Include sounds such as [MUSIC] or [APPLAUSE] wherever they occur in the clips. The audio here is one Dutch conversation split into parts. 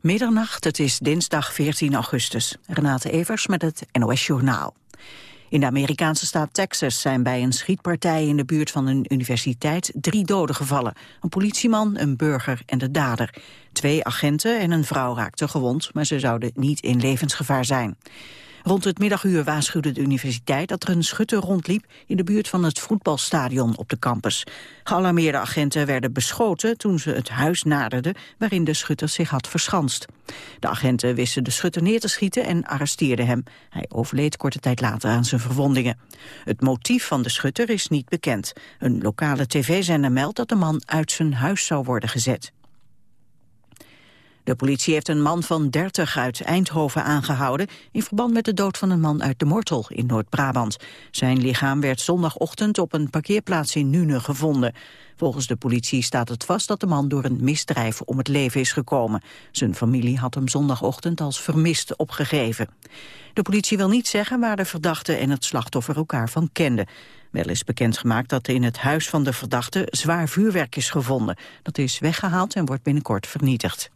Middernacht, het is dinsdag 14 augustus. Renate Evers met het NOS Journaal. In de Amerikaanse staat Texas zijn bij een schietpartij in de buurt van een universiteit drie doden gevallen. Een politieman, een burger en de dader. Twee agenten en een vrouw raakten gewond, maar ze zouden niet in levensgevaar zijn. Rond het middaguur waarschuwde de universiteit dat er een schutter rondliep in de buurt van het voetbalstadion op de campus. Gealarmeerde agenten werden beschoten toen ze het huis naderden waarin de schutter zich had verschanst. De agenten wisten de schutter neer te schieten en arresteerden hem. Hij overleed korte tijd later aan zijn verwondingen. Het motief van de schutter is niet bekend. Een lokale tv-zender meldt dat de man uit zijn huis zou worden gezet. De politie heeft een man van 30 uit Eindhoven aangehouden... in verband met de dood van een man uit de Mortel in Noord-Brabant. Zijn lichaam werd zondagochtend op een parkeerplaats in Nune gevonden. Volgens de politie staat het vast dat de man door een misdrijf om het leven is gekomen. Zijn familie had hem zondagochtend als vermist opgegeven. De politie wil niet zeggen waar de verdachte en het slachtoffer elkaar van kenden. Wel is bekendgemaakt dat in het huis van de verdachte zwaar vuurwerk is gevonden. Dat is weggehaald en wordt binnenkort vernietigd.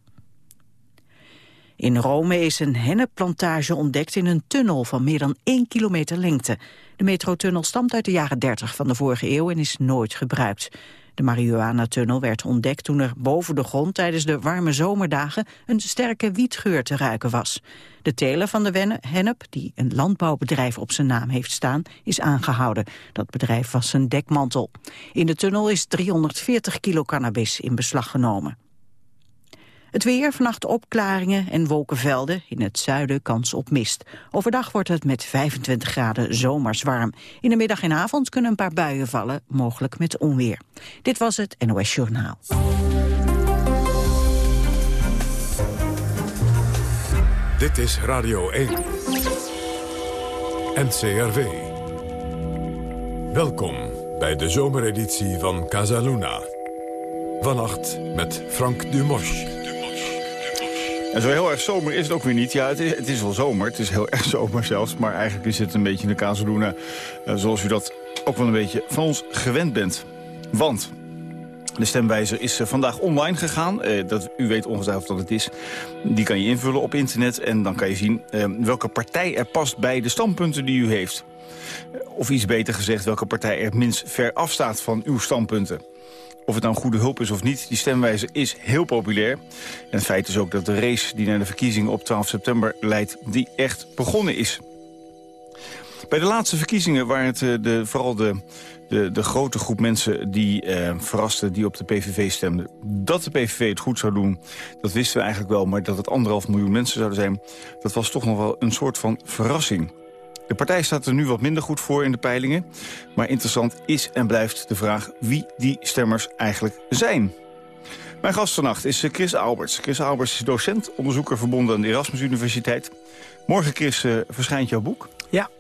In Rome is een hennepplantage ontdekt in een tunnel van meer dan 1 kilometer lengte. De metrotunnel stamt uit de jaren 30 van de vorige eeuw en is nooit gebruikt. De marihuana-tunnel werd ontdekt toen er boven de grond tijdens de warme zomerdagen een sterke wietgeur te ruiken was. De teler van de hennep, die een landbouwbedrijf op zijn naam heeft staan, is aangehouden. Dat bedrijf was zijn dekmantel. In de tunnel is 340 kilo cannabis in beslag genomen. Het weer, vannacht opklaringen en wolkenvelden. In het zuiden kans op mist. Overdag wordt het met 25 graden zomers warm. In de middag en avond kunnen een paar buien vallen, mogelijk met onweer. Dit was het NOS Journaal. Dit is Radio 1. NCRV. Welkom bij de zomereditie van Casaluna. Vannacht met Frank Dumos. En zo heel erg zomer is het ook weer niet. Ja, het is, het is wel zomer. Het is heel erg [LAUGHS] zomer zelfs. Maar eigenlijk is het een beetje de Casaluna uh, zoals u dat ook wel een beetje van ons gewend bent. Want de stemwijzer is uh, vandaag online gegaan. Uh, dat, u weet ongetwijfeld wat het is. Die kan je invullen op internet. En dan kan je zien welke partij er past bij de standpunten die u heeft. Of iets beter gezegd, welke partij er minst ver afstaat van uw standpunten. Of het nou goede hulp is of niet, die stemwijzer is heel populair. En het feit is ook dat de race die naar de verkiezingen op 12 september leidt... die echt begonnen is. Bij de laatste verkiezingen waren het eh, de, vooral de, de, de, grote groep mensen die eh, verrasten die op de PVV stemden. Dat de PVV het goed zou doen, dat wisten we eigenlijk wel. Maar dat het anderhalf miljoen mensen zouden zijn, dat was toch nog wel een soort van verrassing. De partij staat er nu wat minder goed voor in de peilingen. Maar interessant is en blijft de vraag wie die stemmers eigenlijk zijn. Mijn gast vannacht is Chris Alberts. Chris Alberts is docent, onderzoeker verbonden aan de Erasmus Universiteit. Morgen, Chris, uh, verschijnt jouw boek. Ja.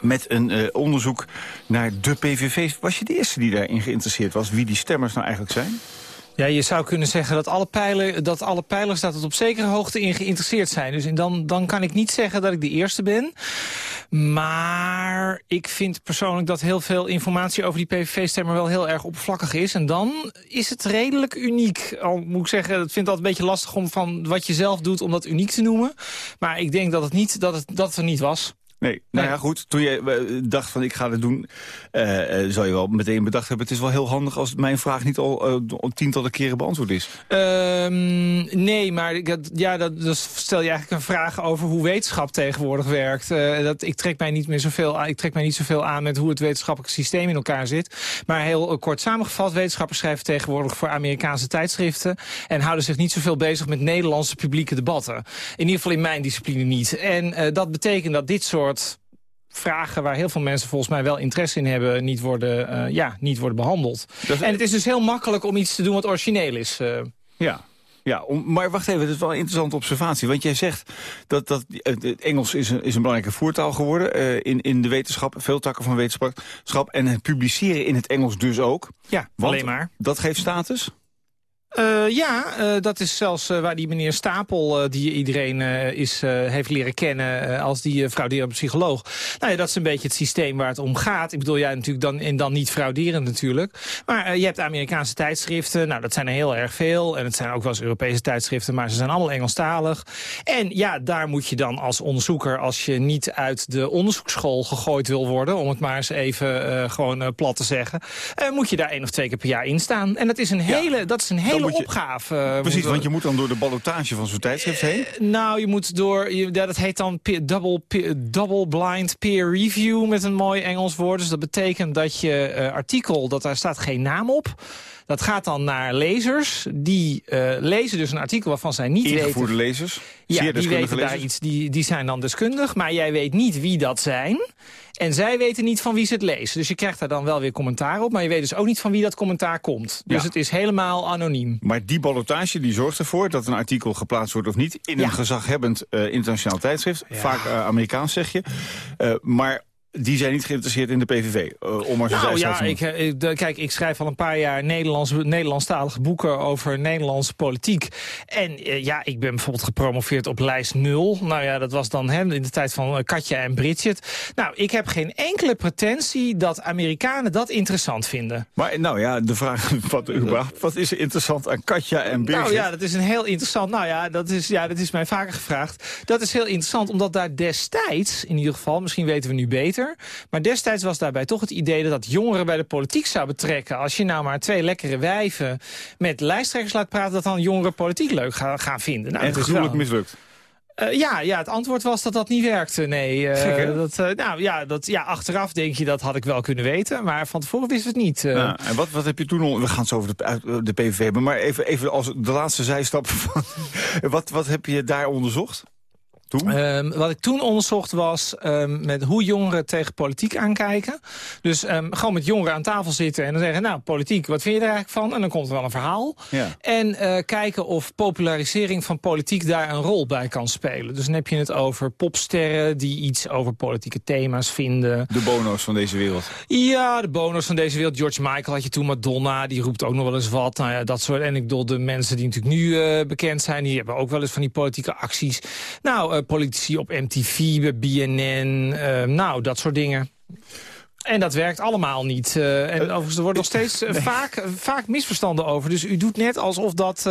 Met een uh, onderzoek naar de PVV. Was je de eerste die daarin geïnteresseerd was? Wie die stemmers nou eigenlijk zijn? Ja, je zou kunnen zeggen dat alle, pijlen, dat alle pijlers dat het op zekere hoogte in geïnteresseerd zijn. Dus dan, dan kan ik niet zeggen dat ik de eerste ben. Maar ik vind persoonlijk dat heel veel informatie over die PVV-stemmer wel heel erg oppervlakkig is. En dan is het redelijk uniek. Al moet ik zeggen, dat vind altijd een beetje lastig om van wat je zelf doet om dat uniek te noemen. Maar ik denk dat het, niet, dat het, dat het er niet was. Nee, nou ja, goed. Toen je uh, dacht van ik ga het doen, uh, uh, zou je wel meteen bedacht hebben... het is wel heel handig als mijn vraag niet al tientallen keren beantwoord is. Um, nee, maar ja, dat, stel je eigenlijk een vraag over hoe wetenschap tegenwoordig werkt. dat, ik, trek mij niet meer zoveel, ik trek mij niet zoveel aan met hoe het wetenschappelijk systeem in elkaar zit. Maar heel kort samengevat, wetenschappers schrijven tegenwoordig voor Amerikaanse tijdschriften... en houden zich niet zoveel bezig met Nederlandse publieke debatten. In ieder geval in mijn discipline niet. En dat betekent dat dit soort vragen waar heel veel mensen volgens mij wel interesse in hebben... niet worden, uh, ja, niet worden behandeld. En het is dus heel makkelijk om iets te doen wat origineel is. Uh. Ja, ja, om, maar wacht even, dat is wel een interessante observatie. Want jij zegt dat, dat het Engels is een, is een belangrijke voertaal geworden uh, in, in de wetenschap. Veel takken van wetenschap. En het publiceren in het Engels dus ook. Ja, alleen maar. Dat geeft status? Uh, ja, uh, dat is zelfs uh, waar die meneer Stapel, die iedereen is, heeft leren kennen als die frauderende psycholoog. Nou ja, dat is een beetje het systeem waar het om gaat. Ik bedoel, jij natuurlijk dan, en dan niet frauderend natuurlijk. Maar je hebt Amerikaanse tijdschriften, nou dat zijn er heel erg veel. En het zijn ook wel eens Europese tijdschriften, maar ze zijn allemaal Engelstalig. En ja, daar moet je dan als onderzoeker, als je niet uit de onderzoeksschool gegooid wil worden, om het maar eens even gewoon plat te zeggen, moet je daar één of twee keer per jaar in staan. En dat is een hele, dat is een hele je, opgave. Eh, precies, want je moet dan door de ballotage van zo'n tijdschrift heen? Uh, nou, je moet door, je, dat heet dan peer, double, peer, double blind peer review met een mooi Engels woord. Dus dat betekent dat je uh, artikel, dat daar staat geen naam op... Dat gaat dan naar lezers. Die uh, lezen dus een artikel waarvan zij niet Ingevoerde weten... Ingevoerde lezers? Ja, die weten daar iets. Die, die zijn dan deskundig. Maar jij weet niet wie dat zijn. En zij weten niet van wie ze het lezen. Dus je krijgt daar dan wel weer commentaar op. Maar je weet dus ook niet van wie dat commentaar komt. Dus het is helemaal anoniem. Maar die ballotage die zorgt ervoor dat een artikel geplaatst wordt of niet... in een gezaghebbend uh, internationaal tijdschrift. Vaak uh, Amerikaans zeg je. Uh, maar die zijn niet geïnteresseerd in de PVV. Uh, om maar zo nou ja, ik, ik, kijk, ik schrijf al een paar jaar Nederlands, Nederlandstalige boeken over Nederlandse politiek. En uh, ja, ik ben bijvoorbeeld gepromoveerd op lijst 0. Nou ja, dat was dan hem in de tijd van Katja en Bridget. Nou, ik heb geen enkele pretentie dat Amerikanen dat interessant vinden. Maar nou ja, de vraag, [LAUGHS] wat, wat is er interessant aan Katja en Bridget? Nou ja, dat is een heel interessant, nou ja, dat is, ja, dat is mij vaker gevraagd. Dat is heel interessant, omdat daar destijds, in ieder geval, misschien weten we nu beter maar destijds was daarbij toch het idee dat dat jongeren bij de politiek zou betrekken. Als je nou maar twee lekkere wijven met lijsttrekkers laat praten... dat dan jongeren politiek leuk gaan, gaan vinden. Nou, en het is wel... mislukt. Uh, ja, ja, het antwoord was dat dat niet werkte. Nee, uh, dat, uh, nou, ja, dat, ja, achteraf denk je dat had ik wel kunnen weten. Maar van tevoren wist het niet. Nou, en wat, wat heb je toen... We gaan het zo over de, de PVV hebben. Maar even, even als de laatste zijstap. [LAUGHS] Van, wat, wat heb je daar onderzocht? Um, wat ik toen onderzocht was um, met hoe jongeren tegen politiek aankijken. Dus um, gewoon met jongeren aan tafel zitten en dan zeggen... nou, politiek, wat vind je er eigenlijk van? En dan komt er wel een verhaal. Ja. En uh, kijken of popularisering van politiek daar een rol bij kan spelen. Dus dan heb je het over popsterren die iets over politieke thema's vinden. De bono's van deze wereld. Ja, de bono's van deze wereld. George Michael had je toen, Madonna, die roept ook nog wel eens wat. Nou ja, dat soort. En ik bedoel, de mensen die natuurlijk nu uh, bekend zijn... die hebben ook wel eens van die politieke acties. Nou... Uh, politici op MTV, bij BNN, uh, nou, dat soort dingen. En dat werkt allemaal niet. Uh, en overigens, er wordt nog steeds [LAUGHS] vaak, vaak misverstanden over. Dus u doet net alsof dat,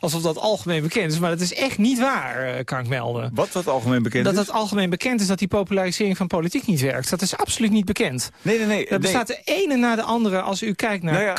alsof dat algemeen bekend is. Maar dat is echt niet waar, kan ik melden. Wat wat algemeen bekend dat is? Dat het algemeen bekend is dat die popularisering van politiek niet werkt. Dat is absoluut niet bekend. Nee, nee, nee. Er bestaat de ene na de andere als u kijkt naar nou ja,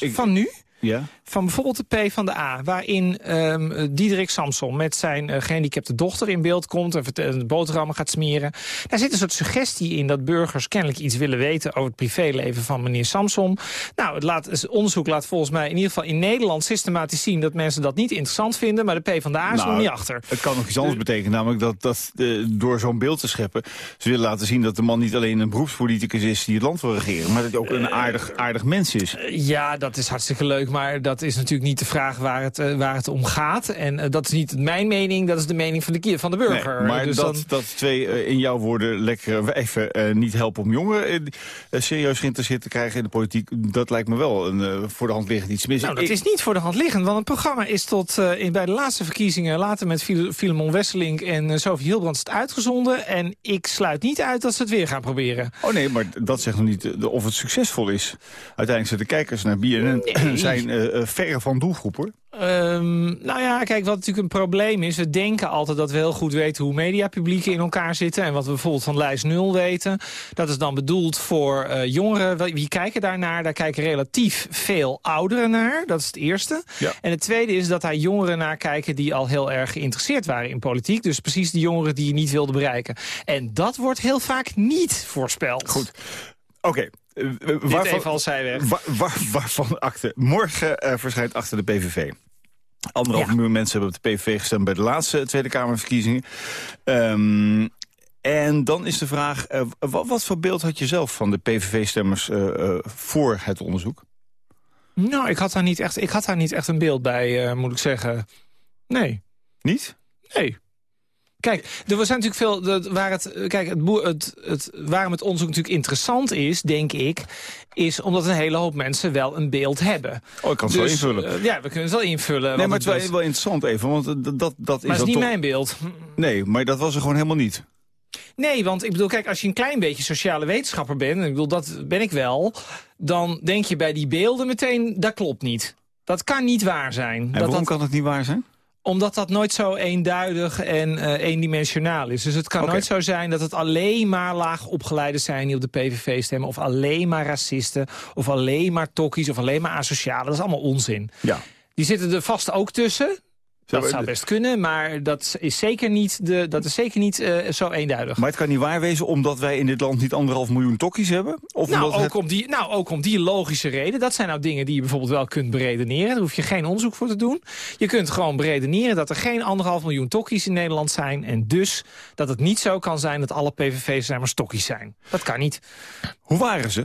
ik... van nu. Ja van bijvoorbeeld de P van de A... waarin um, Diederik Samson met zijn uh, gehandicapte dochter in beeld komt... en de boterhammen gaat smeren. Daar zit een soort suggestie in dat burgers kennelijk iets willen weten... over het privéleven van meneer Samson. Nou, het, laat, het onderzoek laat volgens mij in ieder geval in Nederland systematisch zien... dat mensen dat niet interessant vinden, maar de P van de A is nou, nog niet achter. Het kan nog iets anders betekenen, namelijk dat, dat uh, door zo'n beeld te scheppen... ze willen laten zien dat de man niet alleen een beroepspoliticus is... die het land wil regeren, maar dat hij ook een aardig, aardig mens is. ja, dat is hartstikke leuk, maar dat is natuurlijk niet de vraag waar het, uh, waar het om gaat. En uh, dat is niet mijn mening, dat is de mening van de, van de burger. Nee, maar dus dat, dan... dat twee in jouw woorden lekkere wijven niet helpen om jongeren serieus geïnteresseerd te krijgen in de politiek, dat lijkt me wel een voor de hand liggend iets mis. Nou, dat is niet voor de hand liggend, want het programma is tot in, bij de laatste verkiezingen, later met Filemon Wesseling en Sophie Hilbrands het uitgezonden. En ik sluit niet uit dat ze het weer gaan proberen. Oh nee, maar dat zegt nog niet of het succesvol is. Uiteindelijk zijn de kijkers naar BNN nee. zijn verre van doelgroep hoor. Um, nou ja, kijk, wat natuurlijk een probleem is... we denken altijd dat we heel goed weten hoe mediapublieken in elkaar zitten... en wat we bijvoorbeeld van lijst 0 weten. Dat is dan bedoeld voor uh, jongeren. Wie kijken daarnaar? Daar kijken relatief veel ouderen naar. Dat is het eerste. Ja. En het tweede is dat daar jongeren naar kijken... die al heel erg geïnteresseerd waren in politiek. Dus precies die jongeren die je niet wilde bereiken. En dat wordt heel vaak niet voorspeld. Goed. Oké, uh, waarvan, even als zijweg. Waar, waar, waarvan akte? Morgen uh, verschijnt achter de PVV. Anderhalf ja. miljoen mensen hebben op de PVV gestemd bij de laatste Tweede Kamerverkiezingen. Um, en dan is de vraag, uh, wat, wat, voor beeld had je zelf van de PVV-stemmers uh, voor het onderzoek? Nou, ik had daar niet echt, ik had daar niet echt een beeld bij, moet ik zeggen. Nee. Niet? Nee. Kijk, er was natuurlijk veel. Dat, waar het, kijk, het, het, het, waarom het onderzoek natuurlijk interessant is, denk ik, is omdat een hele hoop mensen wel een beeld hebben. Oh, ik kan het Dus, wel invullen. eh, ja, we kunnen het wel invullen. nee, maar het is wel, wel interessant even, want eh, dat, dat, is maar dan is niet toch... mijn beeld. Nee, maar dat was er gewoon helemaal niet. Nee, want ik bedoel, kijk, als je een klein beetje sociale wetenschapper bent... en ik bedoel, dat ben ik wel... dan denk je bij die beelden meteen, dat klopt niet. Dat kan niet waar zijn. En dat waarom dat, kan het niet waar zijn? Omdat dat nooit zo eenduidig en eh, eendimensionaal is. Dus het kan nooit zo zijn dat het alleen maar laag opgeleiden zijn... die op de PVV stemmen, of alleen maar racisten... of alleen maar tokkies, of alleen maar asocialen. Dat is allemaal onzin. Ja. Die zitten er vast ook tussen... Dat zou best kunnen, maar dat is zeker niet, de, dat is zeker niet eh, zo eenduidig. Maar het kan niet waar wezen omdat wij in dit land niet anderhalf miljoen tokkies hebben? Of Nou ook, het... om die, nou, ook om die logische reden. Dat zijn nou dingen die je bijvoorbeeld wel kunt beredeneren. Daar hoef je geen onderzoek voor te doen. Je kunt gewoon beredeneren dat er geen anderhalf miljoen tokkies in Nederland zijn. En dus dat het niet zo kan zijn dat alle PVV's zijn maar stokkies zijn. Dat kan niet. Hoe waren ze?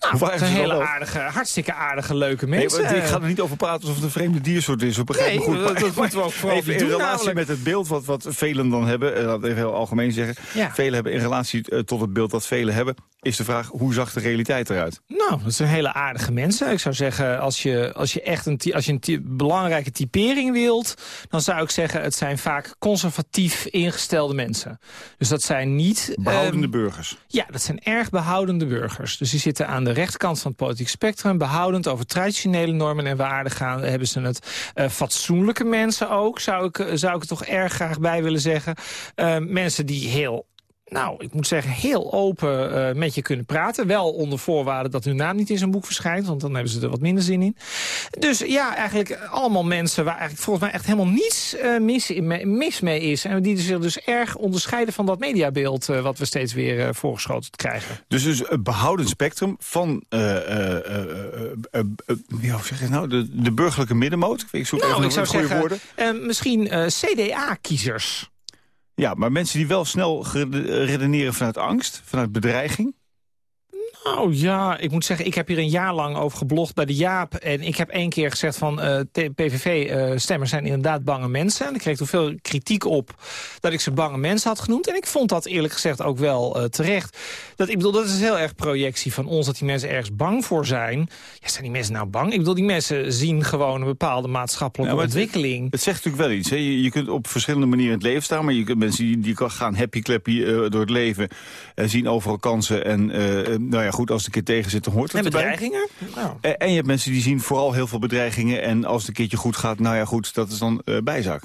Nou, het zijn hele aardige, hartstikke aardige, leuke Nee, mensen. want ik ga er niet over praten alsof het een vreemde diersoort is. Nee, me goed. dat- dat [LAUGHS] moeten we ook vooral even in doen, relatie namelijk. met het beeld wat, wat velen dan hebben. eh, Laat ik even heel algemeen zeggen. Ja. Velen hebben in relatie eh, tot het beeld dat velen hebben. Is de vraag, hoe zag de realiteit eruit? Nou, dat zijn hele aardige mensen. Ik zou zeggen, als je, als je echt een, als je een ty- belangrijke typering wilt... dan zou ik zeggen, het zijn vaak conservatief ingestelde mensen. Dus dat zijn niet... Behoudende ehm, burgers. Ja, dat zijn erg behoudende burgers. Dus die zitten aan de rechterkant van het politiek spectrum... behoudend over traditionele normen en waarden gaan. Hebben ze het eh, fatsoenlijke mensen ook, zou ik, eh, zou ik er toch erg graag bij willen zeggen. Eh, mensen die heel... Nou, ik moet zeggen, heel open eh, met je kunnen praten. Wel onder voorwaarde dat hun naam niet in zo'n boek verschijnt. Want dan hebben ze er wat minder zin in. Dus ja, eigenlijk allemaal mensen waar eigenlijk volgens mij echt helemaal niets eh, mis, in- mis mee is. En die zich dus erg onderscheiden van dat mediabeeld... eh, wat we steeds weer voorgeschoten krijgen. Dus, dus een behouden spectrum van, hoe zeg je nou, de, de burgerlijke middenmoot. Ik zoek Nou, even ik zou zeggen, woorden. misschien CDA-kiezers. Ja, maar mensen die wel snel redeneren vanuit angst, vanuit bedreiging. Nou ja, ik moet zeggen, ik heb hier een jaar lang over geblogd bij de Jaap. En ik heb één keer gezegd van eh, PVV-stemmers zijn inderdaad bange mensen. En ik kreeg toen veel kritiek op dat ik ze bange mensen had genoemd. En ik vond dat eerlijk gezegd ook wel eh, terecht. Dat, ik bedoel, dat is heel erg projectie van ons, dat die mensen ergens bang voor zijn. Ja, zijn die mensen nou bang? Ik bedoel, die mensen zien gewoon een bepaalde maatschappelijke het- ontwikkeling. Het zegt natuurlijk wel iets. Hè? Je, je kunt op verschillende manieren in het leven staan... maar je kunt mensen die, die gaan happy-clappy eh, door het leven... en zien overal kansen. En eh, eh, nou ja, goed, als het een keer tegen zit, dan hoort het En erbij. bedreigingen? Nou. En je hebt mensen die zien vooral heel veel bedreigingen... en als het een keertje goed gaat, nou ja goed, dat is dan eh, bijzaak.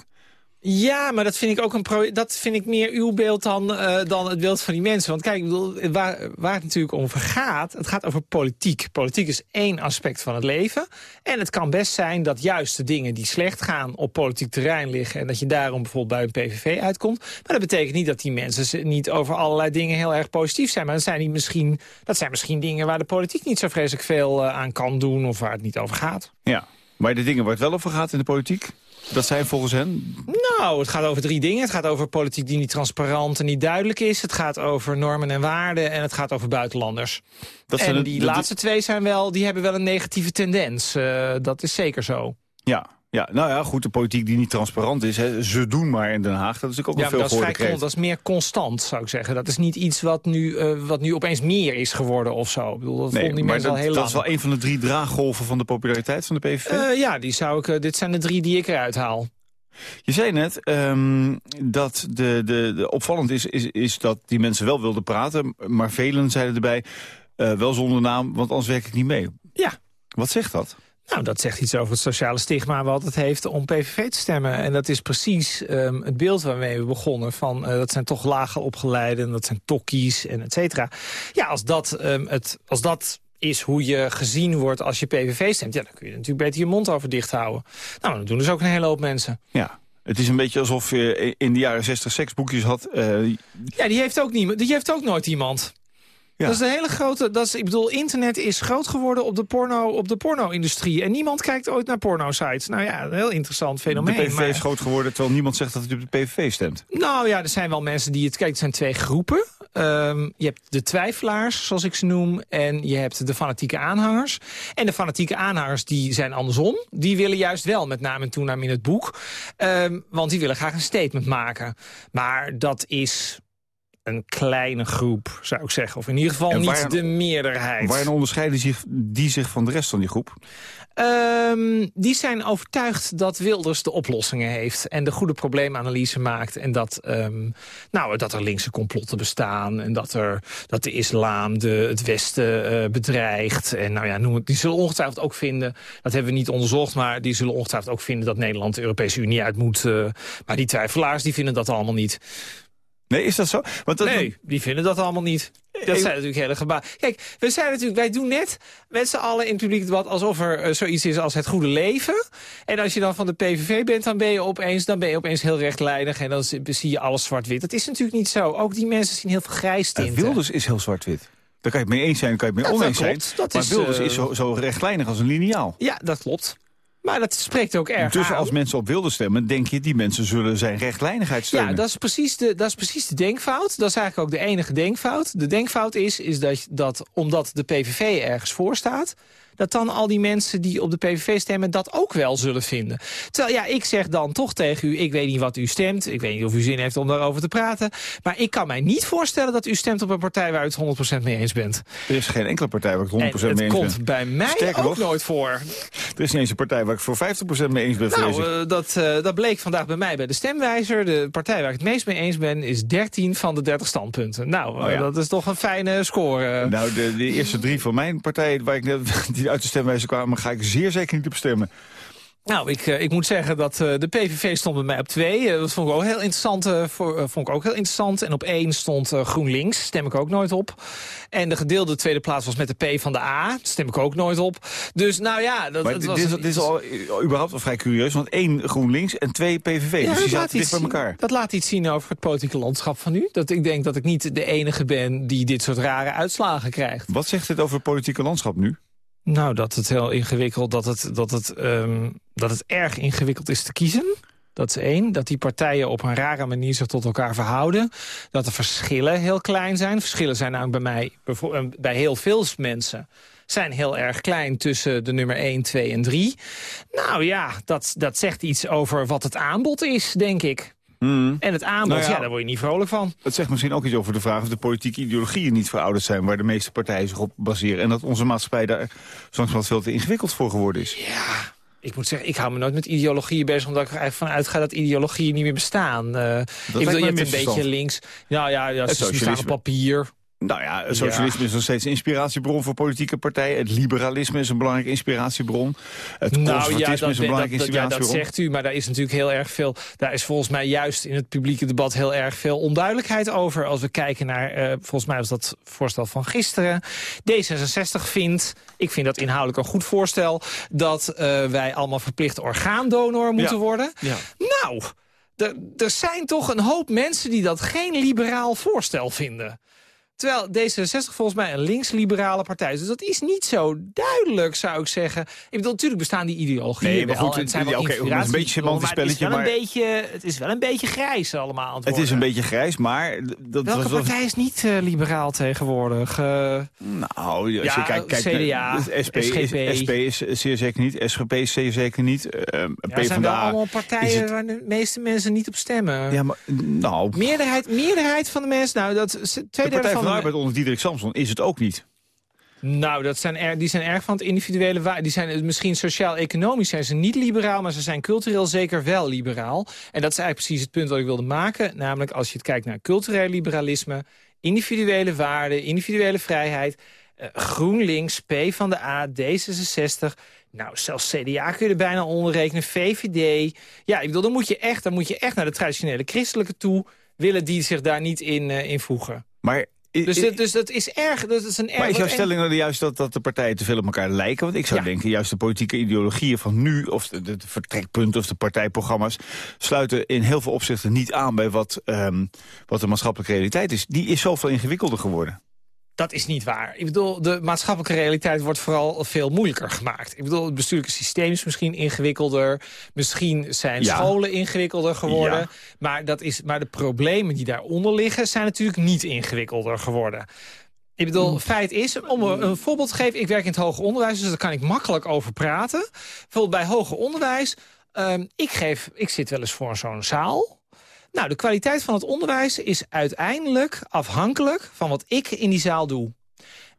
Ja, maar dat vind ik ook een dat vind ik meer uw beeld dan, eh, dan het beeld van die mensen. Want kijk, bedoel, waar, waar het natuurlijk over gaat, het gaat over politiek. Politiek is één aspect van het leven. En het kan best zijn dat juist de dingen die slecht gaan op politiek terrein liggen. En dat je daarom bijvoorbeeld bij een PVV uitkomt. Maar dat betekent niet dat die mensen niet over allerlei dingen heel erg positief zijn. Maar dat zijn, die misschien, dat zijn misschien dingen waar de politiek niet zo vreselijk veel eh, aan kan doen. Of waar het niet over gaat. Ja, maar de dingen waar het wel over gaat in de politiek... dat zijn volgens hen... Nou, het gaat over drie dingen. Het gaat over politiek die niet transparant en niet duidelijk is. Het gaat over normen en waarden. En het gaat over buitenlanders. Dat zijn en de- die laatste twee zijn wel, die hebben wel een negatieve tendens. Eh, dat is zeker zo. Ja, ja, nou ja, goed, de politiek die niet transparant is. Hè, ze doen maar in Den Haag. Dat is natuurlijk ook Ja, dat veel is, voor vrij con- dat is meer constant, zou ik zeggen. Dat is niet iets wat nu, eh, wat nu opeens meer is geworden of zo. Ik bedoel, dat Nee, vonden die maar mensen dat, al heel dat lang. is wel een van de drie draaggolven van de populariteit van de PVV. Eh, ja, die zou ik, eh, dit zijn de drie die ik eruit haal. Je zei net ehm, dat de, de, de opvallend is, is, is dat die mensen wel wilden praten... maar velen zeiden erbij, wel zonder naam, want anders werk ik niet mee. Ja, Wat zegt dat? Nou, dat zegt iets over het sociale stigma wat het heeft om PVV te stemmen. En dat is precies ehm, het beeld waarmee we begonnen. Van, eh, dat zijn toch lager opgeleiden, dat zijn tokkies en et cetera. Ja, als dat, ehm, het, als dat is hoe je gezien wordt als je PVV stemt... ja, dan kun je natuurlijk beter je mond over dicht houden. Nou, dat doen dus ook een hele hoop mensen. Ja, het is een beetje alsof je in de jaren 60 seksboekjes had. eh, Ja, die heeft ook, niemand, die heeft ook nooit iemand. Ja. Dat is een hele grote. Dat is, ik bedoel, internet is groot geworden op de porno, op de porno-industrie. En niemand kijkt ooit naar porno-sites. Nou ja, een heel interessant de fenomeen. PVV maar- is groot geworden, terwijl niemand zegt dat hij op de PVV stemt. Nou ja, er zijn wel mensen die het... Kijk, er zijn twee groepen. Ehm, je hebt de twijfelaars, zoals ik ze noem. En je hebt de fanatieke aanhangers. En de fanatieke aanhangers die zijn andersom. Die willen juist wel met naam en toenaam in het boek. Ehm, want die willen graag een statement maken. Maar dat is een kleine groep, zou ik zeggen. Of in ieder geval niet de meerderheid. Waarin onderscheiden zich, die zich van de rest van die groep? Um, die zijn overtuigd dat Wilders de oplossingen heeft... en de goede probleemanalyse maakt. En dat, um, nou, dat er linkse complotten bestaan... en dat, er, dat de islam de, het Westen uh, bedreigt. En nou ja, noem het, die zullen ongetwijfeld ook vinden... dat hebben we niet onderzocht, maar die zullen ongetwijfeld ook vinden... dat Nederland de Europese Unie uit moet. Uh, maar die twijfelaars die vinden dat allemaal niet. Nee, is dat zo? Want dat, nee, die vinden dat allemaal niet. Dat zijn natuurlijk hele gebaar. Kijk, we zijn natuurlijk, wij doen net met z'n allen in het publiek debat... alsof er uh, zoiets is als het goede leven. En als je dan van de PVV bent, dan ben je opeens, dan ben je opeens heel rechtlijnig... en dan zie je alles zwart-wit. Dat is natuurlijk niet zo. Ook die mensen zien heel veel grijs tinten. Uh, Wilders is heel zwart-wit. Daar kan je het mee eens zijn, dan kan je het mee oneens zijn. Dat maar is, Wilders uh, is zo, zo rechtlijnig als een liniaal. Ja, dat klopt. Maar dat spreekt ook erg Dus als mensen op wilde stemmen, denk je... die mensen zullen zijn rechtlijnigheid steunen? Ja, dat is precies de, dat is precies de denkfout. Dat is eigenlijk ook de enige denkfout. De denkfout is, is dat, dat omdat de PVV ergens voor staat dat dan al die mensen die op de PVV stemmen dat ook wel zullen vinden. Terwijl ja, ik zeg dan toch tegen u, ik weet niet wat u stemt. Ik weet niet of u zin heeft om daarover te praten. Maar ik kan mij niet voorstellen dat u stemt op een partij waar u het 100% mee eens bent. Er is geen enkele partij waar ik 100% mee eens ben. het komt bij mij Sterker ook nooit voor. Er is niet eens een partij waar ik voor 50% mee eens ben. Nou, uh, dat, uh, dat bleek vandaag bij mij bij de stemwijzer. De partij waar ik het meest mee eens ben is 13 van de 30 standpunten. Nou, oh, ja. dat is toch een fijne score. Nou, de, de eerste drie van mijn partij waar ik net [LAUGHS] die uit de stemwijzer kwamen... ga ik zeer zeker niet op stemmen. Nou, ik, ik moet zeggen dat uh, de PVV stond bij mij op twee. Uh, dat vond ik ook heel interessant. Uh, voor, vond ik ook heel interessant. En op één stond GroenLinks. Stem ik ook nooit op. En de gedeelde tweede plaats was met de P van de A. Stem ik ook nooit op. Dus nou ja... Dat, maar het was, dit, dit is al überhaupt wel vrij curieus. Want één GroenLinks en twee PVV. Ja, dus die zaten dicht bij elkaar. Dat laat iets zien over het politieke landschap van nu. Dat ik denk dat ik niet de enige ben die dit soort rare uitslagen krijgt. Wat zegt dit over het politieke landschap nu? Nou, dat het heel ingewikkeld, dat het, dat het, um, dat het erg ingewikkeld is te kiezen. Dat is één. Dat die partijen op een rare manier zich tot elkaar verhouden. Dat de verschillen heel klein zijn. Verschillen zijn namelijk bij mij, bij heel veel mensen zijn heel erg klein tussen de nummer 1, 2 en 3. Nou ja, dat, dat zegt iets over wat het aanbod is, denk ik. Mm. En het aanbod, nou ja, daar word je niet vrolijk van. Het zegt misschien ook iets over de vraag of de politieke ideologieën niet verouderd zijn... waar de meeste partijen zich op baseren. En dat onze maatschappij daar soms wat veel te ingewikkeld voor geworden is. Ja, ik moet zeggen, ik hou me nooit met ideologieën bezig... omdat ik er eigenlijk van uitga dat ideologieën niet meer bestaan. Uh, ik bedoel, je hebt een beetje links... Nou ja, ja ze staan op papier. Nou ja, het socialisme is nog steeds een inspiratiebron voor politieke partijen. Het liberalisme is een belangrijke inspiratiebron. Het nou, conservatisme ja, is een belangrijke dat, inspiratiebron. Ja, dat zegt u, maar daar is natuurlijk heel erg veel... daar is volgens mij juist in het publieke debat heel erg veel onduidelijkheid over. Als we kijken naar, uh, volgens mij was dat voorstel van gisteren. D66 vindt, ik vind dat inhoudelijk een goed voorstel... dat uh, wij allemaal verplicht orgaandonor moeten ja. worden. Nou... Er zijn toch een hoop mensen die dat geen liberaal voorstel vinden. Terwijl D66 volgens mij een links-liberale partij is. Dus dat is niet zo duidelijk, zou ik zeggen. Ik bedoel, natuurlijk bestaan die ideologieën nee, maar goed, wel. Het zijn wel okay, een beetje semantisch spelletje. Maar het is, wel een beetje, het is wel een beetje grijs allemaal. Het, het is een beetje grijs, maar... Dat Welke was partij is niet uh, liberaal tegenwoordig? Uh, nou, als ja, je kijkt... Kijk, CDA, SP, SGP. Is, SP is zeer zeker niet, SGP is zeer zeker niet. Uh, ja, zijn wel allemaal partijen het... waar de meeste mensen niet op stemmen. Ja, maar... Nou... Meerderheid, meerderheid van de mensen... Nou, dat, twee derde van de Arbeid onder Diederik Samson is het ook niet. Nou, dat zijn er, die zijn erg van het individuele waarde. Die zijn misschien sociaal-economisch zijn ze niet liberaal... maar ze zijn cultureel zeker wel liberaal. En dat is eigenlijk precies het punt wat ik wilde maken. Namelijk als je het kijkt naar cultureel liberalisme... individuele waarden, individuele vrijheid... Uh, GroenLinks, P van de A, D66... Nou, zelfs CDA kun je er bijna onderrekenen, VVD. Ja, ik bedoel, dan moet je echt, dan moet je echt naar de traditionele christelijke toe... willen die zich daar niet in, uh, in voegen. Maar dus, dat, dus dat is erg. Dat is een erg maar is jouw stelling nou juist dat, dat de partijen te veel op elkaar lijken? Want ik zou ja. denken, juist de politieke ideologieën van nu... of de, de, de, vertrekpunten of de partijprogramma's... sluiten in heel veel opzichten niet aan bij wat, um, wat de maatschappelijke realiteit is. Die is zoveel ingewikkelder geworden. Dat is niet waar. Ik bedoel, de maatschappelijke realiteit wordt vooral veel moeilijker gemaakt. Ik bedoel, het bestuurlijke systeem is misschien ingewikkelder. Misschien zijn scholen ingewikkelder geworden. Maar, dat is, maar de problemen die daaronder liggen... zijn natuurlijk niet ingewikkelder geworden. Ik bedoel, mm. feit is, om een voorbeeld te geven... ik werk in het hoger onderwijs, dus daar kan ik makkelijk over praten. Bijvoorbeeld bij hoger onderwijs... Um, ik, geef, ik zit wel eens voor zo'n zaal... Nou, de kwaliteit van het onderwijs is uiteindelijk afhankelijk van wat ik in die zaal doe.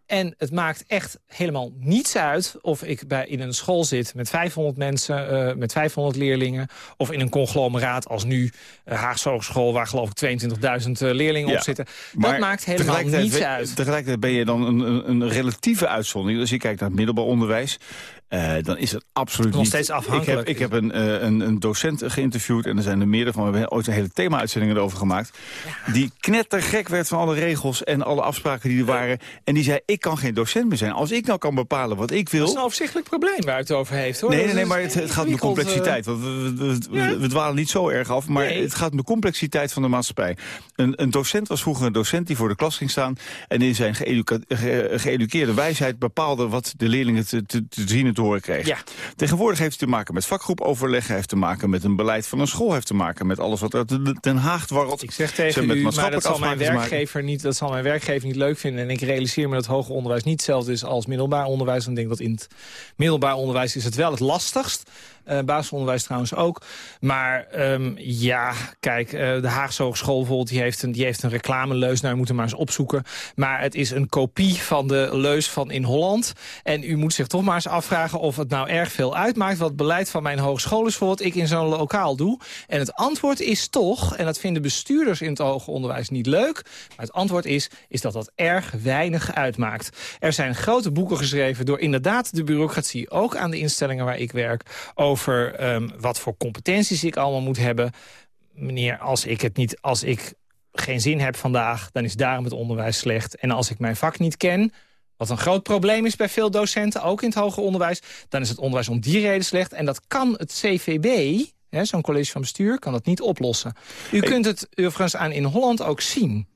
En het maakt echt helemaal niets uit of ik bij, in een school zit met 500 mensen, uh, met 500 leerlingen. Of in een conglomeraat als nu uh, Haagse Hogeschool, waar geloof ik 22.000 uh, leerlingen op zitten. Dat maakt helemaal niets uit. Tegelijkertijd ben je dan een, een, een relatieve uitzondering. Dus je kijkt naar het middelbaar onderwijs. Uh, dan is het absoluut Nog niet... steeds afhankelijk. Ik heb, ik heb een, uh, een, een, docent geïnterviewd en er zijn er meerdere van. We hebben ooit een hele thema-uitzending erover gemaakt. Ja. Die knettergek werd van alle regels en alle afspraken die er waren. En die zei, ik kan geen docent meer zijn. Als ik nou kan bepalen wat ik wil... Dat is een overzichtelijk probleem waar het over heeft. hoor. Nee, nee, nee maar het, het, gaat om de complexiteit. Want we, we, we, ja. we, dwalen niet zo erg af, maar nee. het gaat om de complexiteit van de maatschappij. Een, een, docent was vroeger een docent die voor de klas ging staan... en in zijn geëduceerde wijsheid bepaalde wat de leerlingen te, te, te zien te horen kreeg. Ja. Tegenwoordig heeft het te maken met vakgroepoverleg... heeft te maken met een beleid van een school... heeft te maken met alles wat uit Den Haag dwarrelt. Ik zeg tegen met u, maar dat zal, mijn werkgever niet, dat zal mijn werkgever niet leuk vinden. En ik realiseer me dat hoger onderwijs niet hetzelfde is als middelbaar onderwijs. En ik denk dat in het middelbaar onderwijs is het wel het lastigst. Uh, basisonderwijs trouwens ook. Maar um, ja, kijk, uh, de Haagse Hogeschool bijvoorbeeld... die heeft een, die heeft een reclameleus. Nou, u moet hem maar eens opzoeken. Maar het is een kopie van de leus van in Holland. En u moet zich toch maar eens afvragen of het nou erg veel uitmaakt... wat beleid van mijn hogeschool is voor wat ik in zo'n lokaal doe. En het antwoord is toch, en dat vinden bestuurders in het hoger onderwijs niet leuk... maar het antwoord is, is dat dat erg weinig uitmaakt. Er zijn grote boeken geschreven door inderdaad de bureaucratie... ook aan de instellingen waar ik werk... over um, wat voor competenties ik allemaal moet hebben. Meneer, als ik, het niet, als ik geen zin heb vandaag, dan is daarom het onderwijs slecht. En als ik mijn vak niet ken, wat een groot probleem is bij veel docenten, ook in het hoger onderwijs... dan is het onderwijs om die reden slecht. En dat kan het CVB, zo'n college van bestuur, kan dat niet oplossen. U kunt het overigens aan in Holland ook zien.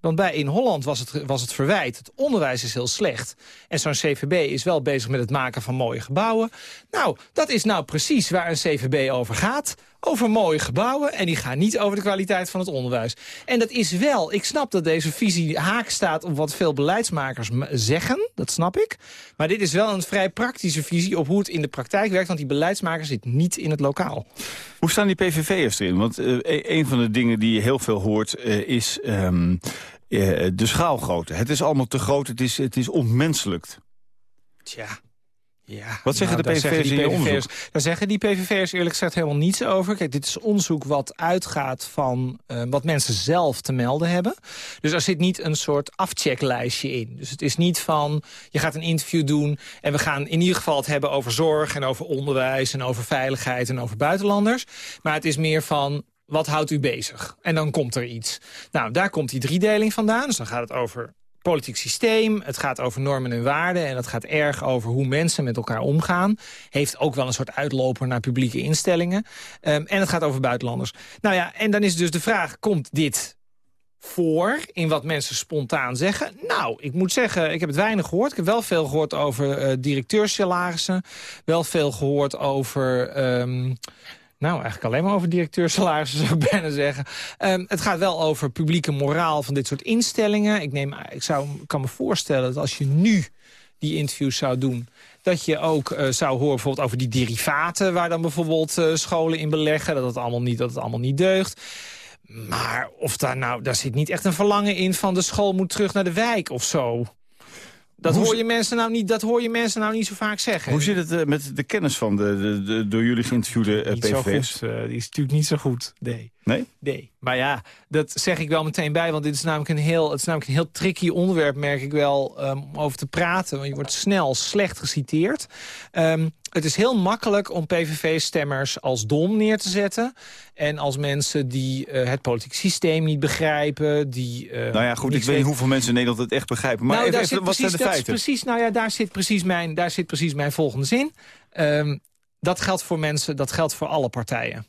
Want bij in Holland was het, was het verwijt, het onderwijs is heel slecht. En zo'n CVB is wel bezig met het maken van mooie gebouwen. Nou, dat is nou precies waar een CVB over gaat. Over mooie gebouwen en die gaan niet over de kwaliteit van het onderwijs. En dat is wel, ik snap dat deze visie haak staat op wat veel beleidsmakers zeggen. Dat snap ik. Maar dit is wel een vrij praktische visie op hoe het in de praktijk werkt. Want die beleidsmaker zit niet in het lokaal. Hoe staan die PVV'ers erin? Want uh, een van de dingen die je heel veel hoort uh, is... Um, uh, de schaalgrootte. Het is allemaal te groot, het is, het is onmenselijkt. Tja, ja, Wat zeggen nou, de PVV'ers in je onderzoek? Daar zeggen die PVV'ers eerlijk gezegd helemaal niets over. Kijk, dit is onderzoek wat uitgaat van uh, wat mensen zelf te melden hebben. Dus er zit niet een soort afchecklijstje in. Dus het is niet van, je gaat een interview doen... en we gaan in ieder geval het hebben over zorg en over onderwijs... en over veiligheid en over buitenlanders. Maar het is meer van, wat houdt u bezig? En dan komt er iets. Nou, daar komt die driedeling vandaan. Dus dan gaat het over politiek systeem. Het gaat over normen en waarden. En het gaat erg over hoe mensen met elkaar omgaan. Heeft ook wel een soort uitloper naar publieke instellingen. Um, en het gaat over buitenlanders. Nou ja, en dan is dus de vraag, komt dit voor in wat mensen spontaan zeggen? Nou, ik moet zeggen, ik heb het weinig gehoord. Ik heb wel veel gehoord over uh, directeurssalarissen. Wel veel gehoord over... Um, nou, eigenlijk alleen maar over directeursalarissen [LAUGHS] zou ik bijna zeggen. Um, het gaat wel over publieke moraal van dit soort instellingen. Ik, neem, ik zou, kan me voorstellen dat als je nu die interviews zou doen... dat je ook uh, zou horen bijvoorbeeld over die derivaten... waar dan bijvoorbeeld uh, scholen in beleggen, dat het, allemaal niet, dat het allemaal niet deugt. Maar of daar nou, daar zit niet echt een verlangen in van de school moet terug naar de wijk of zo. Dat hoor, je mensen nou niet, dat hoor je mensen nou niet zo vaak zeggen. Hoe zit het uh, met de kennis van de, de, de door jullie geïnterviewde uh, PVV's? Uh, die is natuurlijk niet zo goed, nee. Nee? Nee. Maar ja, dat zeg ik wel meteen bij. Want dit is namelijk een heel, het is namelijk een heel tricky onderwerp, merk ik wel, um, om over te praten. Want je wordt snel slecht geciteerd. Um, het is heel makkelijk om PVV-stemmers als dom neer te zetten. En als mensen die uh, het politiek systeem niet begrijpen. Die, uh, nou ja, goed, ik weet niet hoeveel mensen in Nederland het echt begrijpen. Maar nou, even, even, wat precies, zijn de feiten? Precies, nou ja, daar zit precies mijn, daar zit precies mijn volgende zin. Um, dat geldt voor mensen, dat geldt voor alle partijen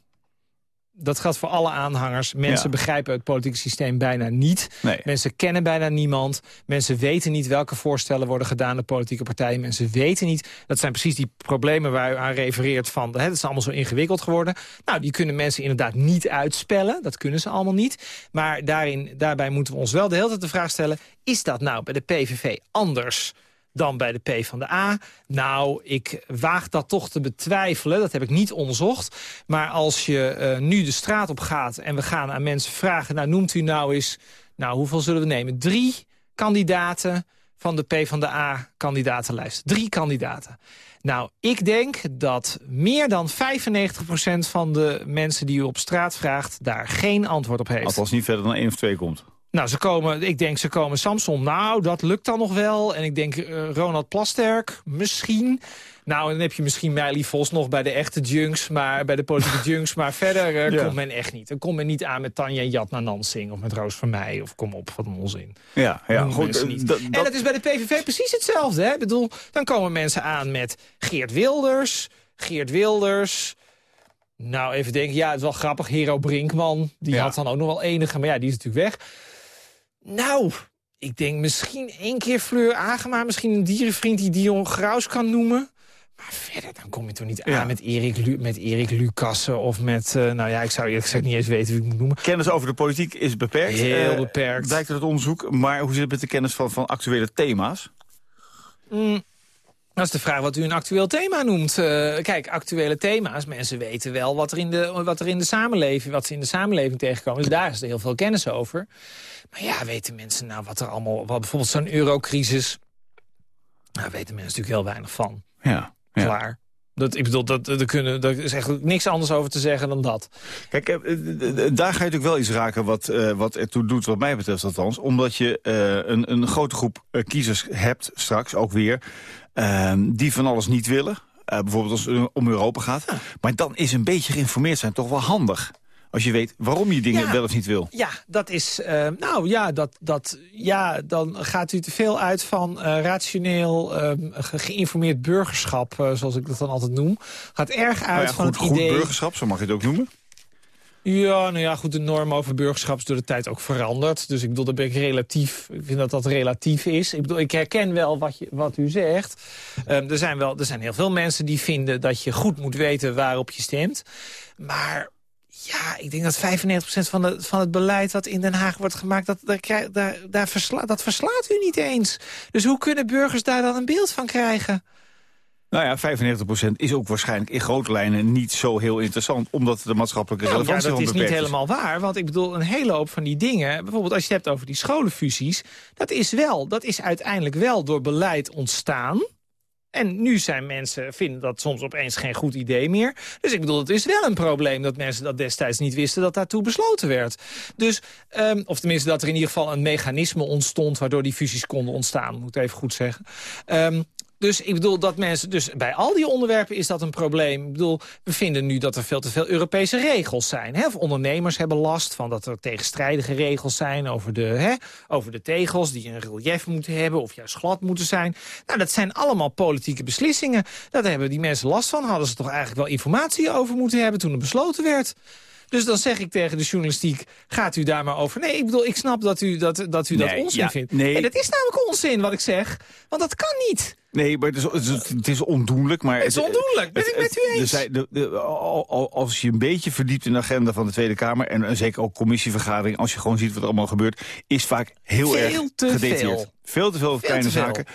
Dat geldt voor alle aanhangers. Mensen begrijpen het politieke systeem bijna niet. Mensen kennen bijna niemand. Mensen weten niet welke voorstellen worden gedaan door politieke partijen. Mensen weten niet. Dat zijn precies die problemen waar u aan refereert van... Hè, dat is allemaal zo ingewikkeld geworden. Nou, die kunnen mensen inderdaad niet uitspellen. Dat kunnen ze allemaal niet. Maar daarin, daarbij moeten we ons wel de hele tijd de vraag stellen... is dat nou bij de PVV anders dan bij de P van de A. Nou, ik waag dat toch te betwijfelen. Dat heb ik niet onderzocht. Maar als je uh, nu de straat op gaat en we gaan aan mensen vragen... nou, noemt u nou eens... nou, hoeveel zullen we nemen? Drie kandidaten van de P van de A-kandidatenlijst. Drie kandidaten. Nou, ik denk dat meer dan 95% van de mensen die u op straat vraagt... daar geen antwoord op heeft. Als niet verder dan één of twee komt. Nou, ze komen, ik denk ze komen Samson. Nou, dat lukt dan nog wel. En ik denk uh, Ronald Plasterk, misschien. Nou, dan heb je misschien Meili Vos nog bij de echte junks, maar bij de politieke [LAUGHS] junks. Maar verder uh, komt men echt niet. Dan komt men niet aan met Tanja Jatna Nansing of met Roos van Mij. Of kom op, wat een onzin. Ja, ja goed. Eh, niet. En dat is bij de PVV precies hetzelfde. Hè? Ik bedoel, dan komen mensen aan met Geert Wilders. Geert Wilders, nou, even denken, ja, het is wel grappig. Hero Brinkman, die had dan ook nog wel enige, maar ja, die is natuurlijk weg. Nou, ik denk misschien één keer Fleur Agema. Misschien een dierenvriend die Dion Graus kan noemen. Maar verder, dan kom je toch niet aan met Erik, met Erik Lucassen of met... Uh, nou ja, ik zou eerlijk gezegd niet eens weten wie ik moet noemen. Kennis over de politiek is beperkt. Heel uh, beperkt. Blijkt uit het onderzoek. Maar hoe zit het met de kennis van, van actuele thema's? Mm, dat is de vraag wat u een actueel thema noemt. Uh, kijk, actuele thema's. Mensen weten wel wat er, in de, wat er in de samenleving, wat ze in de samenleving tegenkomen. Dus daar is er heel veel kennis over. Maar ja, weten mensen nou wat er allemaal... Wat bijvoorbeeld zo'n eurocrisis... Daar weten mensen natuurlijk heel weinig van. Ja. ja. Klaar. Dat, ik bedoel, dat, dat, kunnen, daar is echt niks anders over te zeggen dan dat. Kijk, eh, daar ga je natuurlijk wel iets raken wat, uh, wat ertoe doet, wat mij betreft althans. Omdat je uh, een, een grote groep kiezers hebt, straks ook weer... Ehm, die van alles niet willen. bijvoorbeeld als het om Europa gaat. Maar dan is een beetje geïnformeerd zijn toch wel handig. Als je weet waarom je dingen wel of niet wil. Ja, dat is... Uh, nou ja, dat, dat, ja, dan gaat u te veel uit van uh, rationeel uh, geïnformeerd burgerschap, eh, zoals ik dat dan altijd noem. Gaat erg uit nou ja, van goed, het idee... Goed burgerschap, zo mag je het ook noemen. Ja, nou ja, goed, de norm over burgerschap is door de tijd ook veranderd. Dus ik bedoel, dat ben ik relatief, ik vind dat dat relatief is. Ik bedoel, ik herken wel wat, je, wat u zegt. Um, er, zijn wel, er zijn heel veel mensen die vinden dat je goed moet weten waarop je stemt. Maar ja, ik denk dat 95% van, de, van het beleid wat in Den Haag wordt gemaakt... Dat, daar, daar, daar versla, dat verslaat u niet eens. Dus hoe kunnen burgers daar dan een beeld van krijgen? Nou ja, 95% is ook waarschijnlijk in grote lijnen niet zo heel interessant... omdat de maatschappelijke nou, relevantie ja, dat is niet helemaal waar. Want ik bedoel, een hele hoop van die dingen... bijvoorbeeld als je het hebt over die scholenfusies... dat is wel, dat is uiteindelijk wel door beleid ontstaan... En nu zijn mensen, vinden dat soms opeens geen goed idee meer. Dus ik bedoel, het is wel een probleem dat mensen dat destijds niet wisten dat daartoe besloten werd. Dus, um, of tenminste dat er in ieder geval een mechanisme ontstond waardoor die fusies konden ontstaan, moet ik even goed zeggen. Um, dus ik bedoel dat mensen, dus bij al die onderwerpen is dat een probleem. Ik bedoel, we vinden nu dat er veel te veel Europese regels zijn. Hè? Of ondernemers hebben last van dat er tegenstrijdige regels zijn over de, hè, over de tegels die een relief moeten hebben of juist glad moeten zijn. Nou, dat zijn allemaal politieke beslissingen. Daar hebben die mensen last van. Hadden ze toch eigenlijk wel informatie over moeten hebben toen er besloten werd. Dus dan zeg ik tegen de journalistiek, gaat u daar maar over. Nee, ik bedoel, ik snap dat u dat, dat, u dat onzin vindt. Nee. En dat is namelijk onzin wat ik zeg. Want dat kan niet. Nee, maar het is, het is ondoenlijk. Maar het is ondoenlijk, ben ik met u eens. De, de, als je een beetje verdiept in de agenda van de Tweede Kamer... en zeker ook commissievergadering, als je gewoon ziet wat er allemaal gebeurt... is vaak heel Veel erg te gedetailleerd. Veel. Veel te veel kleine zaken.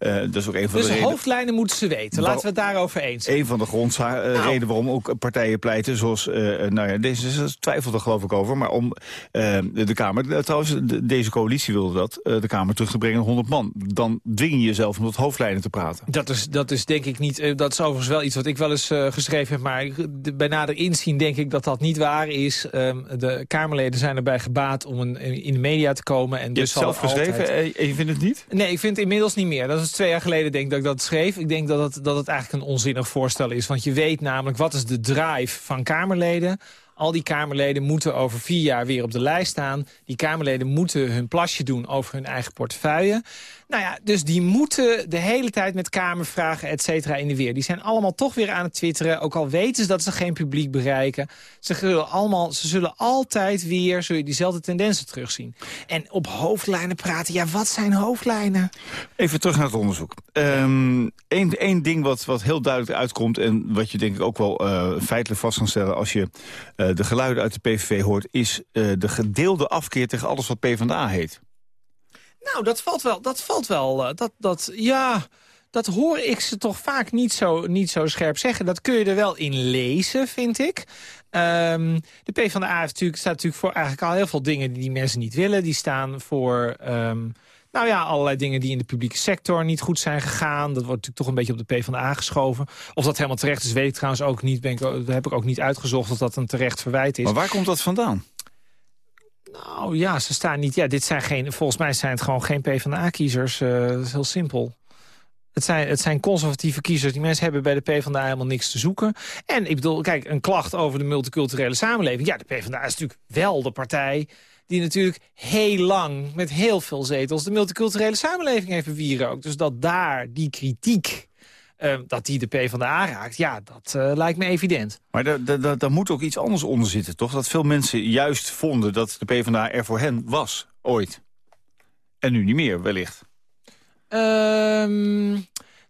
Uh, dat is ook een van dus de, de hoofdlijnen moeten ze weten. Laten we het daarover eens zijn. Een van de grondredenen uh, nou. waarom ook partijen pleiten... zoals, uh, nou ja, deze twijfelt er geloof ik over... maar om de Kamer... trouwens, de, deze coalitie wilde dat... de Kamer terug te brengen naar 100 man. Dan dwing je jezelf om tot hoofdlijnen te praten. Dat is, dat is denk ik niet... dat is overigens wel iets wat ik wel eens geschreven heb... maar bij nader inzien denk ik dat dat niet waar is. Um, de Kamerleden zijn erbij gebaat om een, in de media te komen. En je dus hebt zelf geschreven altijd... en je vindt het niet? Nee, ik vind het inmiddels niet meer. Dat is twee jaar geleden denk ik dat ik dat schreef. Ik denk dat het, dat het eigenlijk een onzinnig voorstel is. Want je weet namelijk, wat is de drive van Kamerleden? Al die Kamerleden moeten over vier jaar weer op de lijst staan. Die Kamerleden moeten hun plasje doen over hun eigen portefeuille. Nou ja, dus die moeten de hele tijd met Kamervragen, et cetera, in de weer. Die zijn allemaal toch weer aan het twitteren. Ook al weten ze dat ze geen publiek bereiken. Ze zullen, allemaal, ze zullen altijd weer zul je diezelfde tendensen terugzien. En op hoofdlijnen praten. Ja, wat zijn hoofdlijnen? Even terug naar het onderzoek. Eén um, ding wat, wat heel duidelijk uitkomt... en wat je denk ik ook wel uh, feitelijk vast kan stellen... als je uh, de geluiden uit de PVV hoort... is uh, de gedeelde afkeer tegen alles wat PvdA heet. Nou, dat valt wel. Dat valt wel. Dat, dat, ja, dat hoor ik ze toch vaak niet zo, niet zo scherp zeggen. Dat kun je er wel in lezen, vind ik. Um, de PvdA heeft natuurlijk, staat natuurlijk voor eigenlijk al heel veel dingen die die mensen niet willen. Die staan voor... Um, nou ja, allerlei dingen die in de publieke sector niet goed zijn gegaan. Dat wordt natuurlijk toch een beetje op de PvdA geschoven. Of dat helemaal terecht is, weet ik trouwens ook niet. Ben ik, dat heb ik ook niet uitgezocht of dat een terecht verwijt is. Maar waar komt dat vandaan? Nou ja, ze staan niet... Ja, dit zijn geen, volgens mij zijn het gewoon geen PvdA-kiezers. Uh, dat is heel simpel. Het zijn, het zijn conservatieve kiezers. Die mensen hebben bij de PvdA helemaal niks te zoeken. En ik bedoel, kijk, een klacht over de multiculturele samenleving. Ja, de PvdA is natuurlijk wel de partij die natuurlijk heel lang met heel veel zetels... de multiculturele samenleving heeft ook. Dus dat daar die kritiek uh, dat die de PvdA raakt, ja, dat uh, lijkt me evident. Maar daar moet ook iets anders onder zitten, toch? Dat veel mensen juist vonden dat de PvdA er voor hen was, ooit. En nu niet meer, wellicht. Ehm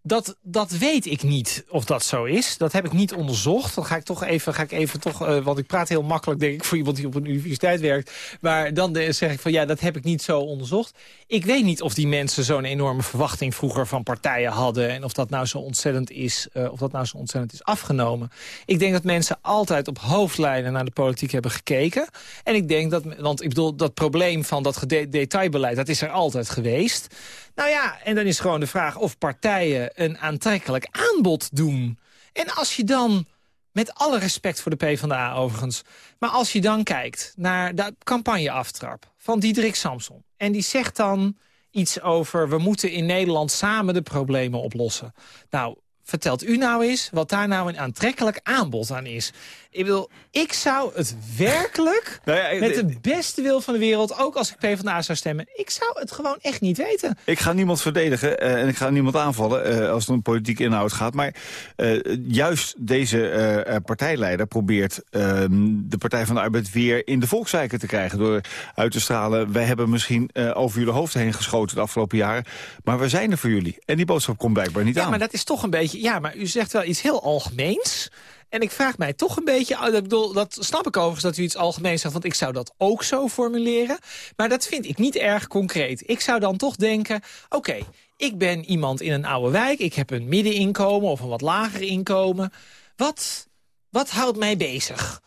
dat, dat weet ik niet of dat zo is. Dat heb ik niet onderzocht. Dan ga ik toch even, ga ik even toch, uh, want ik praat heel makkelijk, denk ik, voor iemand die op een universiteit werkt. Maar dan zeg ik van ja, dat heb ik niet zo onderzocht. Ik weet niet of die mensen zo'n enorme verwachting vroeger van partijen hadden. En of dat nou zo ontzettend is, uh, of dat nou zo ontzettend is afgenomen. Ik denk dat mensen altijd op hoofdlijnen naar de politiek hebben gekeken. En ik denk dat, want ik bedoel, dat probleem van dat detailbeleid, dat is er altijd geweest. Nou ja, en dan is gewoon de vraag of partijen een aantrekkelijk aanbod doen. En als je dan, met alle respect voor de PvdA overigens... maar als je dan kijkt naar de campagneaftrap van Diederik Samson... en die zegt dan iets over... we moeten in Nederland samen de problemen oplossen. Nou, vertelt u nou eens wat daar nou een aantrekkelijk aanbod aan is. Ik bedoel, ik zou het werkelijk [LAUGHS] nou ja, met de beste wil van de wereld... ook als ik PvdA zou stemmen, ik zou het gewoon echt niet weten. Ik ga niemand verdedigen uh, en ik ga niemand aanvallen uh, als het om politieke inhoud gaat. Maar uh, juist deze partijleider probeert ehm, de Partij van de Arbeid weer in de volkswijken te krijgen. Door uit te stralen, wij hebben misschien over jullie hoofd heen geschoten de afgelopen jaren. Maar we zijn er voor jullie. En die boodschap komt blijkbaar niet ja, aan. maar dat is toch een beetje... Ja, maar u zegt wel iets heel algemeens... En ik vraag mij toch een beetje, oh, bedoel, dat snap ik overigens dat u iets algemeens zegt, want ik zou dat ook zo formuleren. Maar dat vind ik niet erg concreet. Ik zou dan toch denken, oké, ik ben iemand in een oude wijk, ik heb een middeninkomen of een wat lager inkomen. Wat, wat houdt mij bezig?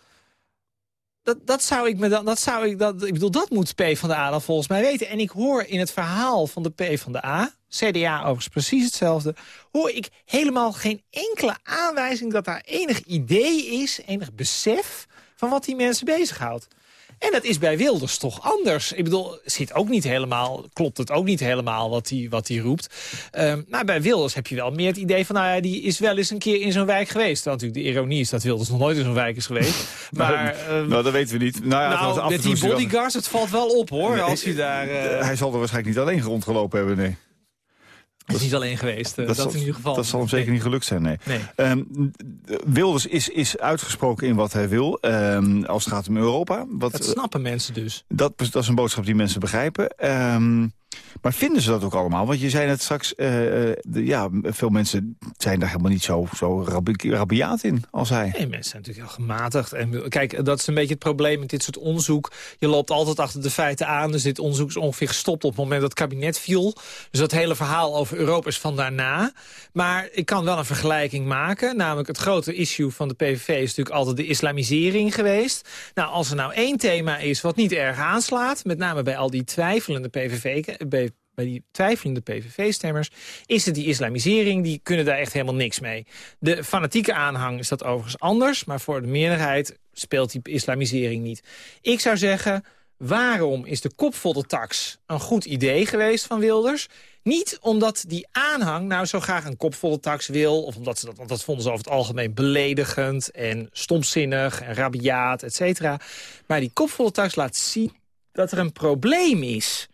Dat, dat zou ik me dan, dat zou ik, dat, ik bedoel, dat moet P van de A dan volgens mij weten. En ik hoor in het verhaal van de P van de A, CDA overigens precies hetzelfde... hoor ik helemaal geen enkele aanwijzing dat daar enig idee is... enig besef van wat die mensen bezighoudt. En dat is bij Wilders toch anders. Ik bedoel, zit ook niet helemaal, klopt het ook niet helemaal wat hij wat roept. Um, maar bij Wilders heb je wel meer het idee van... nou ja, die is wel eens een keer in zo'n wijk geweest. Dat natuurlijk de ironie is dat Wilders nog nooit in zo'n wijk is geweest. [LAUGHS] maar, um, nou, dat weten we niet. Nou, ja, nou met die bodyguards, het valt wel op hoor. als hij daar... Uh... Hij zal er waarschijnlijk niet alleen rondgelopen hebben, nee. Dat is niet alleen geweest. Uh, dat, dat, in ieder geval. Dat zal hem zeker niet gelukt zijn, nee. nee. Um, Wilders is, is uitgesproken in wat hij wil, um, als het gaat om Europa. Wat, dat snappen mensen dus. Dat, dat is een boodschap die mensen begrijpen. Um, maar vinden ze dat ook allemaal? Want je zei net straks, uh, de, ja, veel mensen zijn daar helemaal niet zo, zo rabiaat in als hij. Nee, mensen zijn natuurlijk heel gematigd. En kijk, dat is een beetje het probleem met dit soort onderzoek. Je loopt altijd achter de feiten aan. Dus dit onderzoek is ongeveer gestopt op het moment dat het kabinet viel. Dus dat hele verhaal over Europa is van daarna. Maar ik kan wel een vergelijking maken. Namelijk het grote issue van de PVV is natuurlijk altijd de islamisering geweest. Nou, als er nou één thema is wat niet erg aanslaat... met name bij al die twijfelende PVV bij, die twijfelende PVV-stemmers... is het die islamisering, die kunnen daar echt helemaal niks mee. De fanatieke aanhang is dat overigens anders... maar voor de meerderheid speelt die islamisering niet. Ik zou zeggen, waarom is de kopfoldertax een goed idee geweest van Wilders? Niet omdat die aanhang nou zo graag een kopfoldertax wil... of omdat ze dat, want dat vonden ze over het algemeen beledigend... en stomzinnig en rabiaat, et cetera. Maar die kopfoldertax laat zien dat er een probleem is...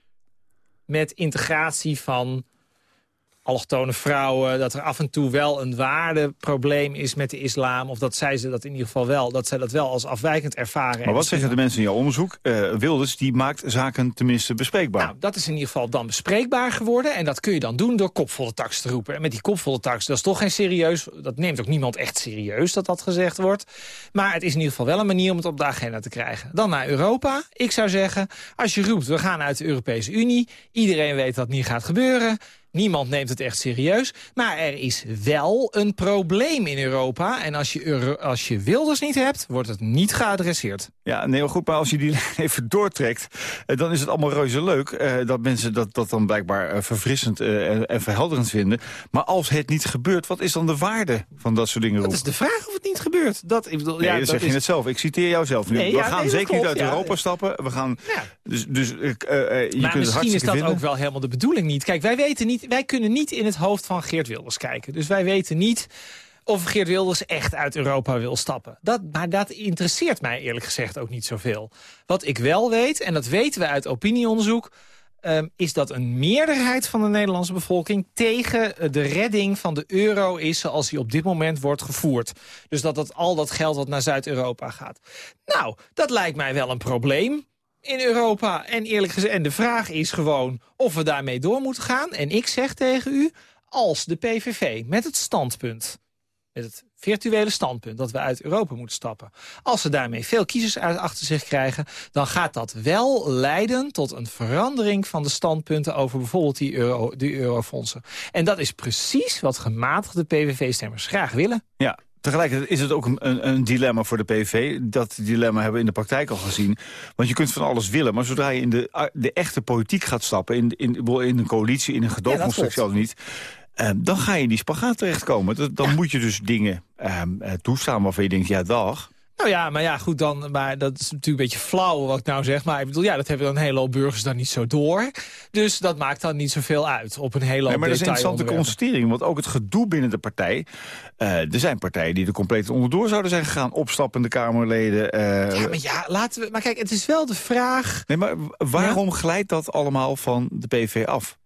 met integratie van allochtone vrouwen... dat er af en toe wel een waardeprobleem is met de islam... of dat zij ze dat in ieder geval wel, dat zij dat wel als afwijkend ervaren. Maar wat zeggen de mensen in jouw onderzoek? Uh, Wilders die maakt zaken tenminste bespreekbaar. Nou, dat is in ieder geval dan bespreekbaar geworden... en dat kun je dan doen door kopvolle tax te roepen. En met die kopvolle tax, dat is toch geen serieus... dat neemt ook niemand echt serieus dat dat gezegd wordt. Maar het is in ieder geval wel een manier om het op de agenda te krijgen. Dan naar Europa. Ik zou zeggen, als je roept, we gaan uit de Europese Unie... iedereen weet dat niet gaat gebeuren... Niemand neemt het echt serieus. Maar er is wel een probleem in Europa. En als je, als je Wilders niet hebt, wordt het niet geadresseerd. Ja, nee, goed, maar als je die [LAUGHS] even doortrekt... Eh, dan is het allemaal reuze leuk eh, dat mensen dat, dat dan blijkbaar eh, verfrissend en verhelderend vinden. Maar als het niet gebeurt, wat is dan de waarde van dat soort dingen? Dat is de vraag of het niet gebeurt. Dat, ik bedoel, nee, ja, dat zeg is... je het zelf. Ik citeer jou zelf nu. we gaan zeker niet uit Europa stappen. We gaan, dus, dus, je maar misschien is dat ook wel helemaal de bedoeling niet. Kijk, wij weten niet wij kunnen niet in het hoofd van Geert Wilders kijken. Dus wij weten niet of Geert Wilders echt uit Europa wil stappen. Dat, maar dat interesseert mij eerlijk gezegd ook niet zoveel. Wat ik wel weet, en dat weten we uit opinieonderzoek... Um, is dat een meerderheid van de Nederlandse bevolking... tegen de redding van de euro is zoals die op dit moment wordt gevoerd. Dus dat, dat al dat geld wat naar Zuid-Europa gaat. Nou, dat lijkt mij wel een probleem in Europa. En eerlijk gezegd, en de vraag is gewoon of we daarmee door moeten gaan. En ik zeg tegen u, als de PVV met het standpunt, met het virtuele standpunt dat we uit Europa moeten stappen. Als ze daarmee veel kiezers uit achter zich krijgen... dan gaat dat wel leiden tot een verandering van de standpunten... over bijvoorbeeld die, euro, die eurofondsen. En dat is precies wat gematigde PVV-stemmers graag willen. Ja, Tegelijkertijd is het ook een, een, dilemma voor de PVV. Dat dilemma hebben we in de praktijk al gezien. Want je kunt van alles willen, maar zodra je in de, de echte politiek gaat stappen... in, in, in een coalitie, in een gedoogconstructie ja, al niet... Uh, dan ga je in die spagaat terechtkomen. Dan, dan moet je dus dingen uh, toestaan waarvan je denkt, ja dag... Nou ja, maar ja, goed dan. Maar dat is natuurlijk een beetje flauw wat ik nou zeg. Maar ik bedoel, ja, dat hebben dan een hele hoop burgers dan niet zo door. Dus dat maakt dan niet zoveel uit op een hele hoop nee, Maar dat is een interessante constatering. Want ook het gedoe binnen de partij. Uh, er zijn partijen die er compleet onderdoor zouden zijn gegaan. Opstappende Kamerleden. Uh, ja, maar ja, laten we. Maar kijk, het is wel de vraag. Nee, maar waarom glijdt dat allemaal van de PV af?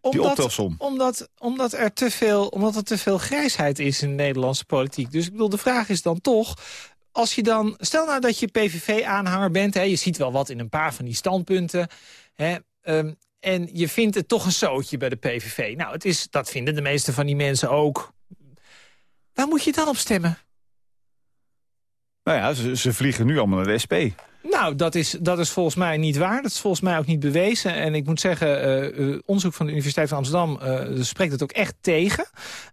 Omdat, omdat, omdat, er te veel, omdat er te veel grijsheid is in de Nederlandse politiek. Dus ik bedoel, de vraag is dan toch als je dan, stel nou dat je PVV-aanhanger bent... Hè, je ziet wel wat in een paar van die standpunten... Hè, um, en je vindt het toch een zootje bij de PVV. Nou, het is, dat vinden de meeste van die mensen ook. Waar moet je dan op stemmen? Nou ja, ze, ze vliegen nu allemaal naar de SP. Nou, dat is, dat is volgens mij niet waar. Dat is volgens mij ook niet bewezen. En ik moet zeggen, uh, onderzoek van de Universiteit van Amsterdam uh, spreekt het ook echt tegen.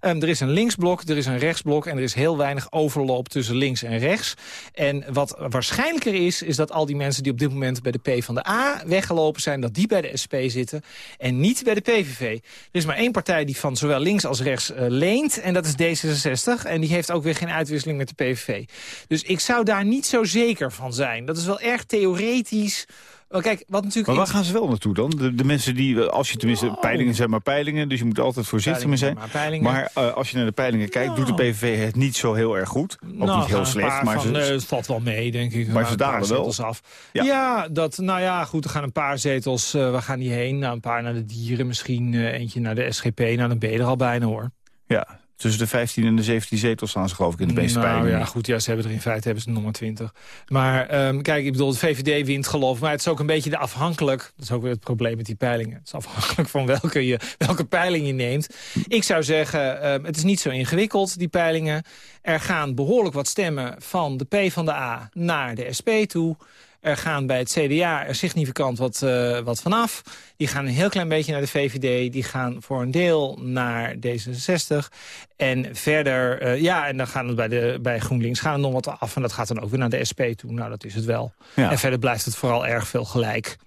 Um, er is een linksblok, er is een rechtsblok en er is heel weinig overloop tussen links en rechts. En wat waarschijnlijker is, is dat al die mensen die op dit moment bij de P van de A weggelopen zijn, dat die bij de SP zitten en niet bij de PVV. Er is maar één partij die van zowel links als rechts leent en dat is D66. En die heeft ook weer geen uitwisseling met de PVV. Dus ik zou daar niet zo zeker van zijn. Dat is wel erg theoretisch. kijk, wat natuurlijk maar waar gaan ze wel naartoe dan? De, de mensen die, als je tenminste, oh. peilingen zijn maar peilingen, dus je moet altijd voorzichtig mee zijn. Maar, maar uh, als je naar de peilingen kijkt, doet de nou. PVV het niet zo heel erg goed. Ook nou, niet heel slecht, maar van, ze, het valt wel mee, denk ik. Maar ze dalen wel. Af. Ja. ja. dat, nou ja, goed, er gaan een paar zetels, uh, waar gaan die heen? Nou, een paar naar de dieren misschien, uh, eentje naar de SGP, nou dan ben je er al bijna hoor. Ja, Tussen de 15 en de 17 zetels staan ze geloof ik in de meeste nou, ja, goed, ja, ze hebben er in feite hebben ze maar 20. Maar um, kijk, ik bedoel, de VVD wint geloof maar het is ook een beetje de afhankelijk. Dat is ook weer het probleem met die peilingen. Het is afhankelijk van welke, je, welke peiling je neemt. Ik zou zeggen, um, het is niet zo ingewikkeld, die peilingen. Er gaan behoorlijk wat stemmen van de P van de A naar de SP toe. Er gaan bij het CDA er significant wat, uh, wat vanaf. Die gaan een heel klein beetje naar de VVD. Die gaan voor een deel naar D66. En verder, uh, ja, en dan gaan het bij, de, bij GroenLinks gaan er nog wat af. En dat gaat dan ook weer naar de SP toe. Nou, dat is het wel. Ja. En verder blijft het vooral erg veel gelijk.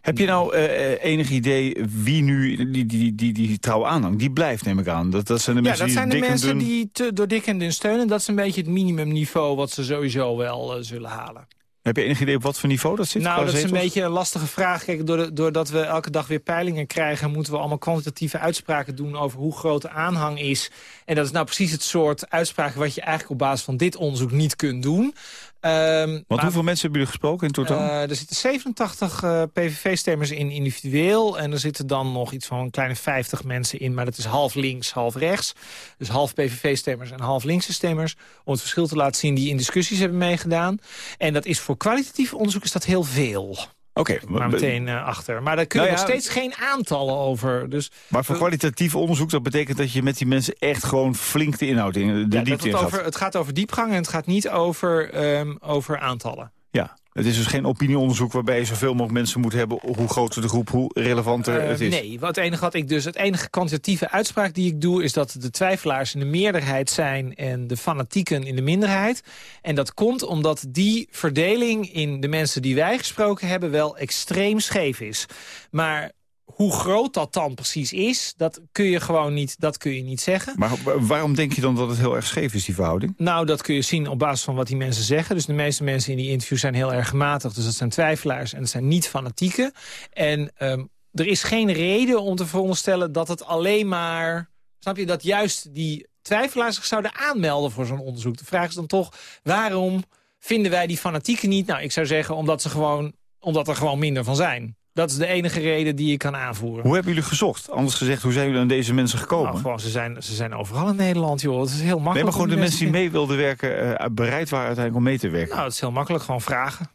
Heb je nou uh, enig idee wie nu die, die, die, die trouw aanhang? Die blijft, neem ik aan. Dat, dat zijn de mensen ja, dat die zijn de mensen die te, door dik en dun steunen. Dat is een beetje het minimumniveau wat ze sowieso wel uh, zullen halen. Heb je enig idee op wat voor niveau dat zit? Nou, dat is een beetje een lastige vraag. Kijk, doordat we elke dag weer peilingen krijgen... moeten we allemaal kwantitatieve uitspraken doen over hoe groot de aanhang is. En dat is nou precies het soort uitspraken... wat je eigenlijk op basis van dit onderzoek niet kunt doen. Um, Want hoeveel mensen hebben jullie gesproken in totaal? Uh, er zitten 87 uh, PVV-stemmers in individueel. En er zitten dan nog iets van een kleine 50 mensen in. Maar dat is half links, half rechts. Dus half PVV-stemmers en half linkse stemmers. Om het verschil te laten zien die in discussies hebben meegedaan. En dat is voor kwalitatief onderzoek is dat heel veel. Oké. maar meteen uh, achter. Maar daar kunnen nou nog steeds geen aantallen over. Dus, maar voor kwalitatief onderzoek, dat betekent dat je met die mensen echt gewoon flink de inhoud in de ja, diepte het, over, het gaat over diepgang en het gaat niet over, um, over aantallen. Ja, het is dus geen opinieonderzoek waarbij je zoveel mogelijk mensen moet hebben... hoe groter de groep, hoe relevanter uh, het is. Nee, wat enige wat ik dus, het enige kwantitatieve uitspraak die ik doe... is dat de twijfelaars in de meerderheid zijn en de fanatieken in de minderheid. En dat komt omdat die verdeling in de mensen die wij gesproken hebben... wel extreem scheef is. Maar hoe groot dat dan precies is, dat kun je gewoon niet, dat kun je niet zeggen. Maar waarom denk je dan dat het heel erg scheef is, die verhouding? Nou, dat kun je zien op basis van wat die mensen zeggen. Dus de meeste mensen in die interviews zijn heel erg gematigd. Dus dat zijn twijfelaars en dat zijn niet fanatieken. En um, er is geen reden om te veronderstellen dat het alleen maar... Snap je, dat juist die twijfelaars zich zouden aanmelden voor zo'n onderzoek. De vraag is dan toch, waarom vinden wij die fanatieken niet? Nou, ik zou zeggen, omdat, ze gewoon, omdat er gewoon minder van zijn. Dat is de enige reden die je kan aanvoeren. Hoe hebben jullie gezocht? Anders gezegd, hoe zijn jullie aan deze mensen gekomen? Nou, gewoon, ze, zijn, ze zijn overal in Nederland, joh. Het is heel makkelijk. Nee, maar gewoon de mensen die mee wilden werken, uh, bereid waren uiteindelijk om mee te werken. Nou, het is heel makkelijk. Gewoon vragen.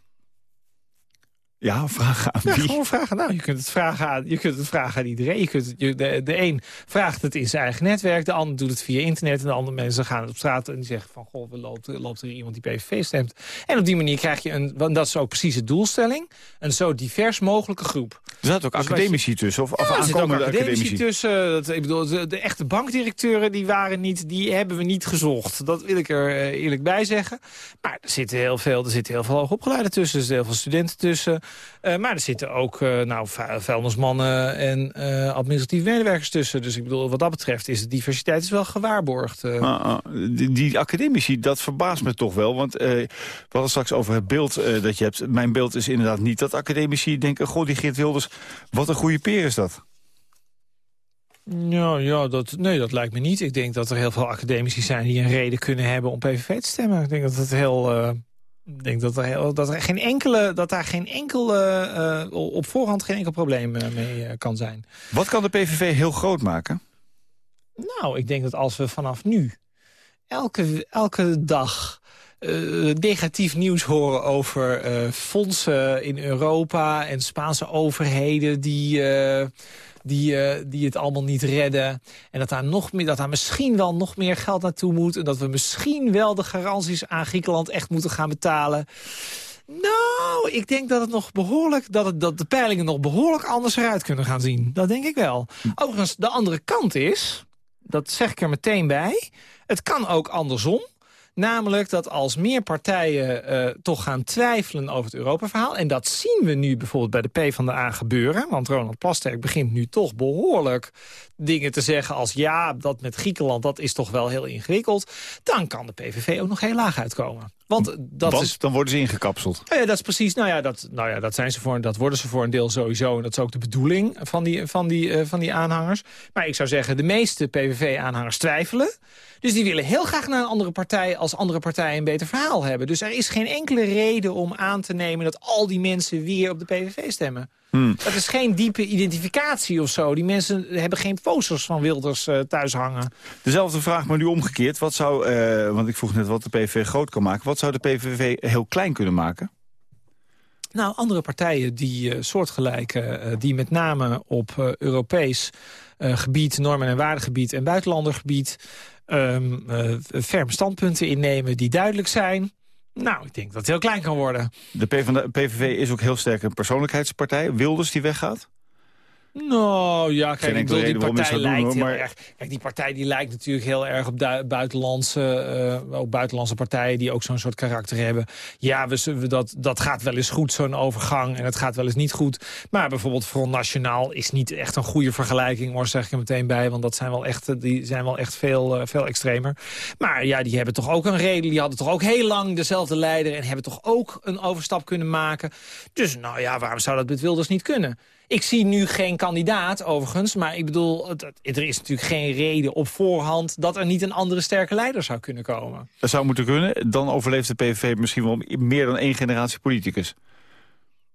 Ja, vragen aan wie? Ja, gewoon vragen. Nou, je kunt het vragen aan, je kunt het vragen aan iedereen. Je kunt je, de, de een vraagt het in zijn eigen netwerk. De ander doet het via internet. En de andere mensen gaan op straat en die zeggen van... goh, loopt, loopt er iemand die PVV stemt. En op die manier krijg je een... Want dat is ook precies de doelstelling. Een zo divers mogelijke groep. Er zaten ook dus academici tussen? Of, ja, of aankomende academici, academici tussen. Dat, ik bedoel, de, de, echte bankdirecteuren die waren niet... die hebben we niet gezocht. Dat wil ik er uh, eerlijk bij zeggen. Maar er zitten heel veel, er zitten heel veel hoogopgeleiden tussen. Er zitten heel veel studenten tussen. Uh, maar er zitten ook uh, nou, vuilnismannen en uh, administratieve medewerkers tussen. Dus ik bedoel, wat dat betreft is de diversiteit is wel gewaarborgd. Ah, ah, die, die, academici, dat verbaast me toch wel. Want we hadden straks over het beeld dat je hebt. Mijn beeld is inderdaad niet dat academici denken... goh, die Geert Wilders, wat een goede peer is dat. Ja, ja dat, nee, dat lijkt me niet. Ik denk dat er heel veel academici zijn die een reden kunnen hebben om PVV te stemmen. Ik denk dat het heel ik denk dat er, dat er geen enkele, dat daar geen enkel, uh, op voorhand geen enkel probleem uh, mee kan zijn. Wat kan de PVV heel groot maken? Nou, ik denk dat als we vanaf nu elke, elke dag negatief nieuws horen over fondsen in Europa en Spaanse overheden die die, uh, die het allemaal niet redden. En dat daar, nog meer, dat daar misschien wel nog meer geld naartoe moet. En dat we misschien wel de garanties aan Griekenland echt moeten gaan betalen. Nou, ik denk dat, het nog behoorlijk, dat, het, dat de peilingen nog behoorlijk anders eruit kunnen gaan zien. Dat denk ik wel. Overigens, de andere kant is, dat zeg ik er meteen bij... het kan ook andersom. Namelijk dat als meer partijen uh, toch gaan twijfelen over het Europa-verhaal... en dat zien we nu bijvoorbeeld bij de PvdA gebeuren... want Ronald Plasterk begint nu toch behoorlijk dingen te zeggen als... ja, dat met Griekenland, dat is toch wel heel ingewikkeld... dan kan de PVV ook nog heel laag uitkomen. Want, dat is, dan worden ze ingekapseld. Ja, dat is precies. Nou ja, dat, nou ja, dat, zijn ze voor, dat worden ze voor een deel sowieso. En dat is ook de bedoeling van die, van die, uh, van die aanhangers. Maar ik zou zeggen, de meeste PVV-aanhangers twijfelen. Dus die willen heel graag naar een andere partij... als andere partijen een beter verhaal hebben. Dus er is geen enkele reden om aan te nemen... dat al die mensen weer op de PVV stemmen. Hmm. Dat is geen diepe identificatie of zo. Die mensen hebben geen posters van Wilders uh, thuis hangen. Dezelfde vraag, maar nu omgekeerd. Wat zou, uh, want ik vroeg net wat de PVV groot kan maken. Wat zou de PVV heel klein kunnen maken? Nou, andere partijen die uh, soortgelijke, die met name op Europees gebied, normen- en waardegebied en buitenlandergebied um, ferme standpunten innemen die duidelijk zijn. Nou, ik denk dat het heel klein kan worden. De PVV is ook heel sterk een persoonlijkheidspartij. Wilders die weggaat? Nou ja, kijk, ik bedoel, die partij lijkt doen, heel maar... erg. Kijk, die partij die lijkt natuurlijk heel erg op buitenlandse, uh, op buitenlandse partijen die ook zo'n soort karakter hebben. Ja, we, we, dat, dat gaat wel eens goed, zo'n overgang, en het gaat wel eens niet goed. Maar bijvoorbeeld Front Nationaal is niet echt een goede vergelijking, hoor, zeg ik er meteen bij, want dat zijn wel echt, die zijn wel echt veel, uh, veel extremer. Maar ja, die hebben toch ook een reden, die hadden toch ook heel lang dezelfde leider en hebben toch ook een overstap kunnen maken. Dus nou ja, waarom zou dat met Wilders niet kunnen? Ik zie nu geen kandidaat, overigens. Maar ik bedoel, er is natuurlijk geen reden op voorhand... dat er niet een andere sterke leider zou kunnen komen. Dat zou moeten kunnen. Dan overleeft de PVV misschien wel meer dan één generatie politicus.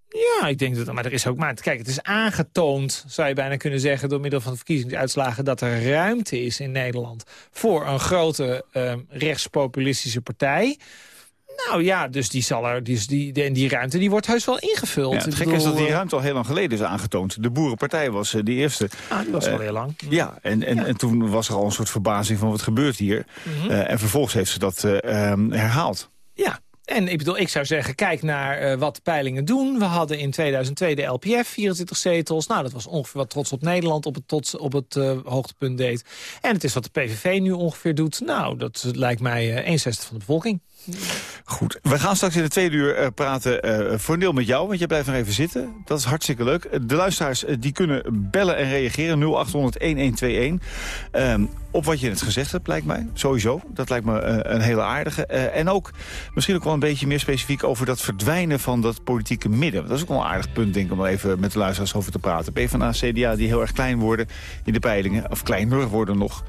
Ja, ik denk dat... Maar er is ook... Maar kijk, het is aangetoond, zou je bijna kunnen zeggen... door middel van de verkiezingsuitslagen... dat er ruimte is in Nederland voor een grote uh, rechtspopulistische partij... Nou ja, dus die, zal er, dus die, die, die ruimte die wordt heus wel ingevuld. Ja, het gekke is dat die ruimte al heel lang geleden is aangetoond. De Boerenpartij was uh, de eerste. Ah, die was uh, al heel lang. Ja, en, en, ja. en toen was er al een soort verbazing van wat gebeurt hier. Mm -hmm. uh, en vervolgens heeft ze dat um, herhaald. Ja, en ik bedoel, ik zou zeggen, kijk naar uh, wat de peilingen doen. We hadden in 2002 de LPF, 24 zetels. Nou, dat was ongeveer wat Trots op Nederland op het, tot, op het uh, hoogtepunt deed. En het is wat de PVV nu ongeveer doet. Nou, dat lijkt mij uh, 1 zesde van de bevolking. Goed, we gaan straks in de tweede uur uh, praten uh, voor deel met jou, want je blijft nog even zitten. Dat is hartstikke leuk. De luisteraars uh, die kunnen bellen en reageren 0800-1121. Um, op wat je net gezegd hebt, lijkt mij. Sowieso. Dat lijkt me een hele aardige. en ook misschien ook wel een beetje meer specifiek over dat verdwijnen van dat politieke midden. Dat is ook wel een aardig punt, denk ik, om even met de luisteraars over te praten. PvdA, CDA die heel erg klein worden in de peilingen, of kleiner worden nog.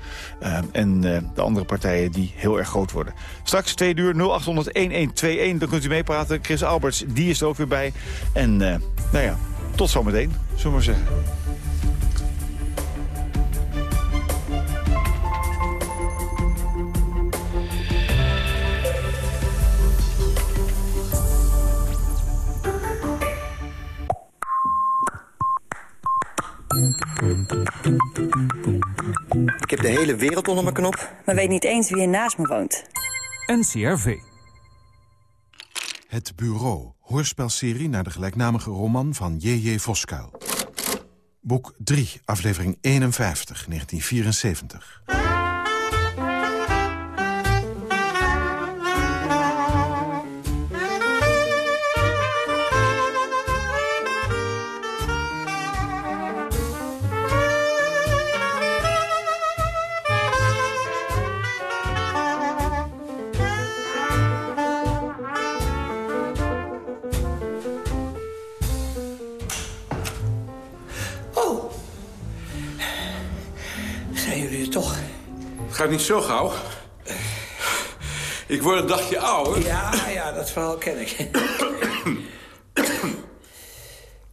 en de andere partijen die heel erg groot worden. Straks tweede uur 0800-1121. Dan kunt u meepraten. Chris Alberts, die is er ook weer bij. En nou ja, tot zometeen, zullen we maar zeggen. Wereld onder mijn knop. Maar weet niet eens wie er naast me woont. NCRV. Het Bureau, hoorspelserie naar de gelijknamige roman van J.J. Voskuil. Boek 3, aflevering 51, 1974. Gaat niet zo gauw. Ik word een dagje ouder. Ja, ja, dat verhaal ken ik.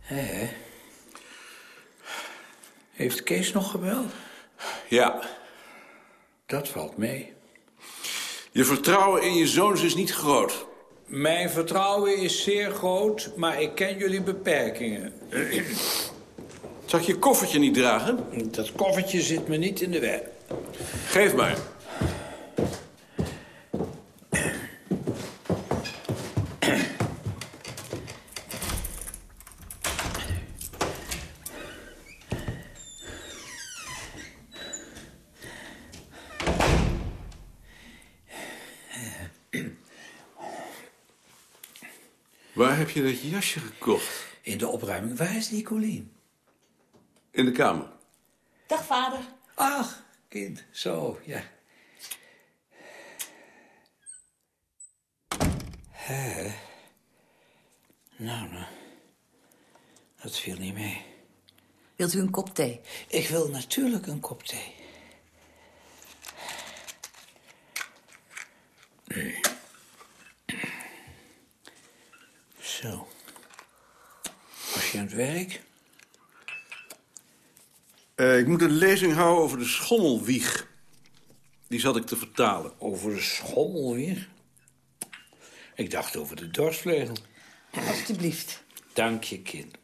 He. Heeft Kees nog gebeld? Ja. Dat valt mee. Je vertrouwen in je zoons is niet groot. Mijn vertrouwen is zeer groot, maar ik ken jullie beperkingen. Zal ik je koffertje niet dragen? Dat koffertje zit me niet in de weg. Geef mij. Waar heb je dat jasje gekocht? In de opruiming. Waar is Nicolien? In de kamer. Dag, vader. Ach, kind. Zo, ja. Hè? Nou, nou. Dat viel niet mee. Wilt u een kop thee? Ik wil natuurlijk een kop thee. Zo. Was je aan het werk? Uh, ik moet een lezing houden over de schommelwieg. Die zat ik te vertalen. Over de schommelwieg? Ik dacht over de dorsvlegel. Alsjeblieft. Dank je, kind.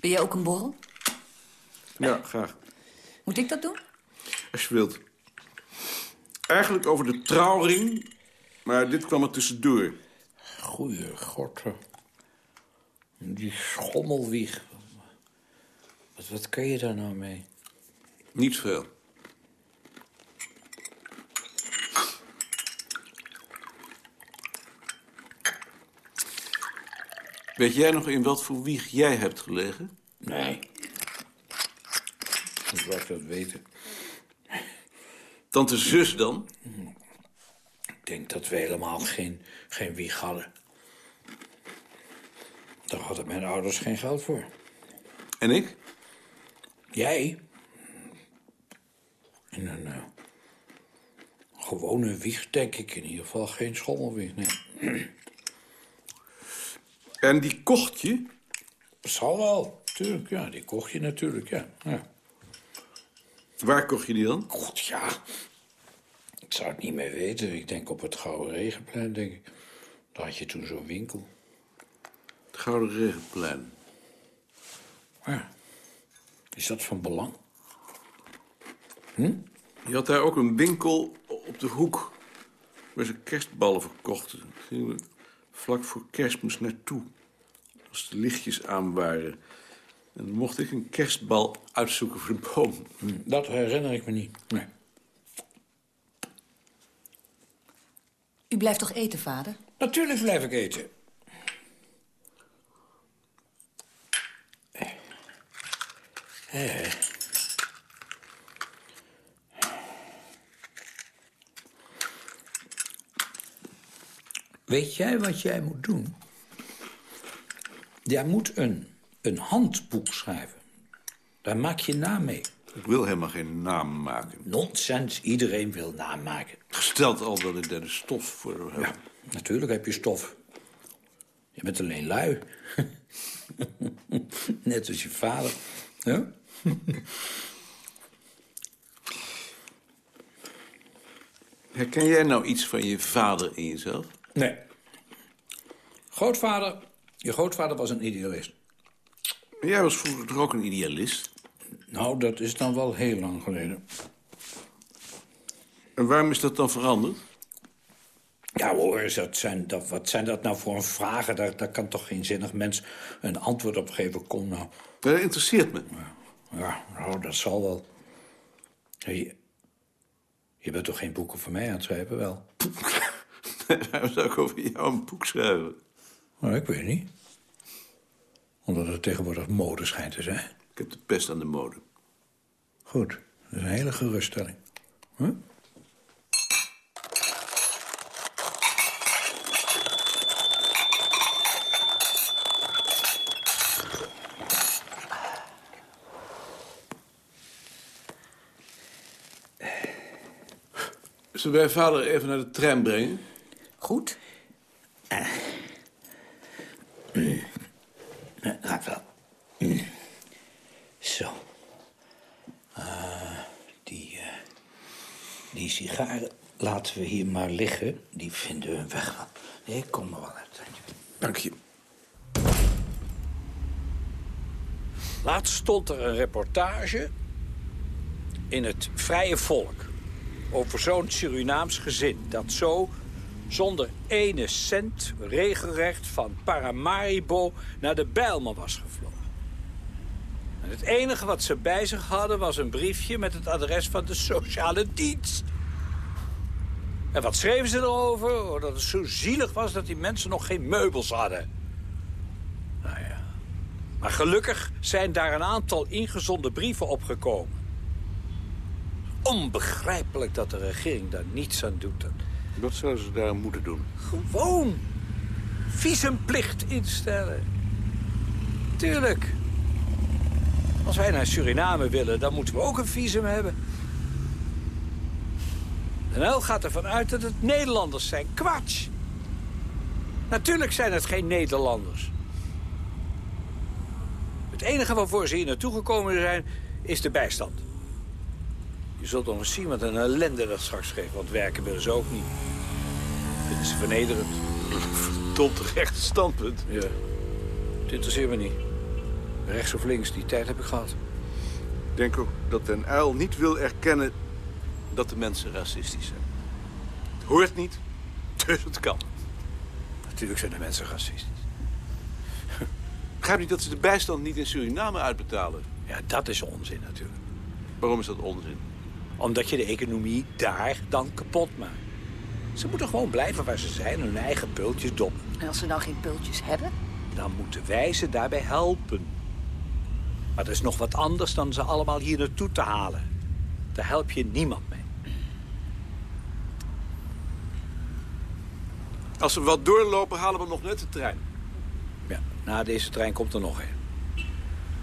Ben jij ook een borrel? Ja, graag. Moet ik dat doen? Als je wilt. Eigenlijk over de trouwring, maar dit kwam er tussendoor. Goeie god. Die schommelwieg. Wat, wat kan je daar nou mee? Niet veel. Weet jij nog in wat voor wieg jij hebt gelegen? Nee. Ik dat weten? Tante zus dan? Ik denk dat we helemaal geen, geen wieg hadden. Daar hadden mijn ouders geen geld voor. En ik? Jij? In een eh, gewone wieg, denk ik. In ieder geval geen schommelwieg, nee. [CLEARS THROAT] En die kocht je? Zal wel, tuurlijk, ja. Die kocht je natuurlijk, ja. ja. Waar kocht je die dan? God, ja. Ik zou het niet meer weten. Ik denk op het Gouden Regenplein, denk ik. Daar had je toen zo'n winkel. Het Gouden Regenplein. Ja. Is dat van belang? Je had daar ook een winkel op de hoek... waar ze kerstballen verkochten. Daar gingen we vlak voor kerstmis naartoe. Als de lichtjes aan waren. En dan mocht ik een kerstbal uitzoeken voor de boom. Dat herinner ik me niet. Nee. U blijft toch eten, vader? Natuurlijk blijf ik eten. Eh. Weet jij wat jij moet doen? Jij moet een, een handboek schrijven. Daar maak je naam mee. Ik wil helemaal geen naam maken. Nonsens, iedereen wil naam maken. Gesteld al dat ik daar de stof voor heb. Ja, natuurlijk heb je stof. Je bent alleen lui. [LAUGHS] Net als je vader. Ja? [LAUGHS] Herken jij nou iets van je vader in jezelf? Nee. Grootvader, je grootvader was een idealist. Jij was vroeger toch ook een idealist? Nou, dat is dan wel heel lang geleden. En waarom is dat dan veranderd? Ja hoor, dat zijn, dat, wat zijn dat nou voor een vragen? Daar, daar kan toch geen zinnig mens een antwoord op geven. Kom nou. Dat interesseert me. Ja, nou, dat zal wel. Hey, je bent toch geen boeken voor mij aan het schrijven, wel? [LAUGHS] Waarom zou ik over jou een boek schrijven? Nou, ik weet niet. Omdat het tegenwoordig mode schijnt te zijn. Ik heb de pest aan de mode. Goed, dat is een hele geruststelling. Huh? Zullen wij vader even naar de tram brengen? Goed. Gaat wel. Mm. Zo. Ah, die, eh, die sigaren laten we hier maar liggen. Die vinden we een weg wel. Nee, ik kom er wel uit. Dank je. Laatst stond er een reportage in het Vrije Volk... over zo'n Surinaams gezin dat zo zonder ene cent regelrecht van Paramaribo naar de Bijlmer was gevlogen. En het enige wat ze bij zich hadden was een briefje met het adres van de sociale dienst. En wat schreven ze erover? Oh, dat het zo zielig was dat die mensen nog geen meubels hadden. Nou ja. Maar gelukkig zijn daar een aantal ingezonden brieven opgekomen. Onbegrijpelijk dat de regering daar niets aan doet. Wat zouden ze daar moeten doen? Gewoon visumplicht instellen. Tuurlijk. Als wij naar Suriname willen, dan moeten we ook een visum hebben. Den Uyl gaat ervan uit dat het Nederlanders zijn. Kwatsch. Natuurlijk zijn het geen Nederlanders. Het enige waarvoor ze hier naartoe gekomen zijn, is de bijstand. Je zult nog eens zien wat een ellende dat straks geeft, want werken willen ze ook niet. Vinden ze vernederend. [LAUGHS] Tot recht standpunt. Ja, het interesseert me niet. Rechts of links, die tijd heb ik gehad. Ik denk ook dat Den Uil niet wil erkennen dat de mensen racistisch zijn. Het hoort niet, dus het kan. Natuurlijk zijn de mensen racistisch. Begrijp niet dat ze de bijstand niet in Suriname uitbetalen. Ja, dat is onzin natuurlijk. Waarom is dat onzin? Omdat je de economie daar dan kapot maakt. Ze moeten gewoon blijven waar ze zijn, hun eigen pultjes doppen. En als ze nou geen pultjes hebben? Dan moeten wij ze daarbij helpen. Maar dat is nog wat anders dan ze allemaal hier naartoe te halen. Daar help je niemand mee. Als we wat doorlopen, halen we nog net de trein. Ja, na deze trein komt er nog een.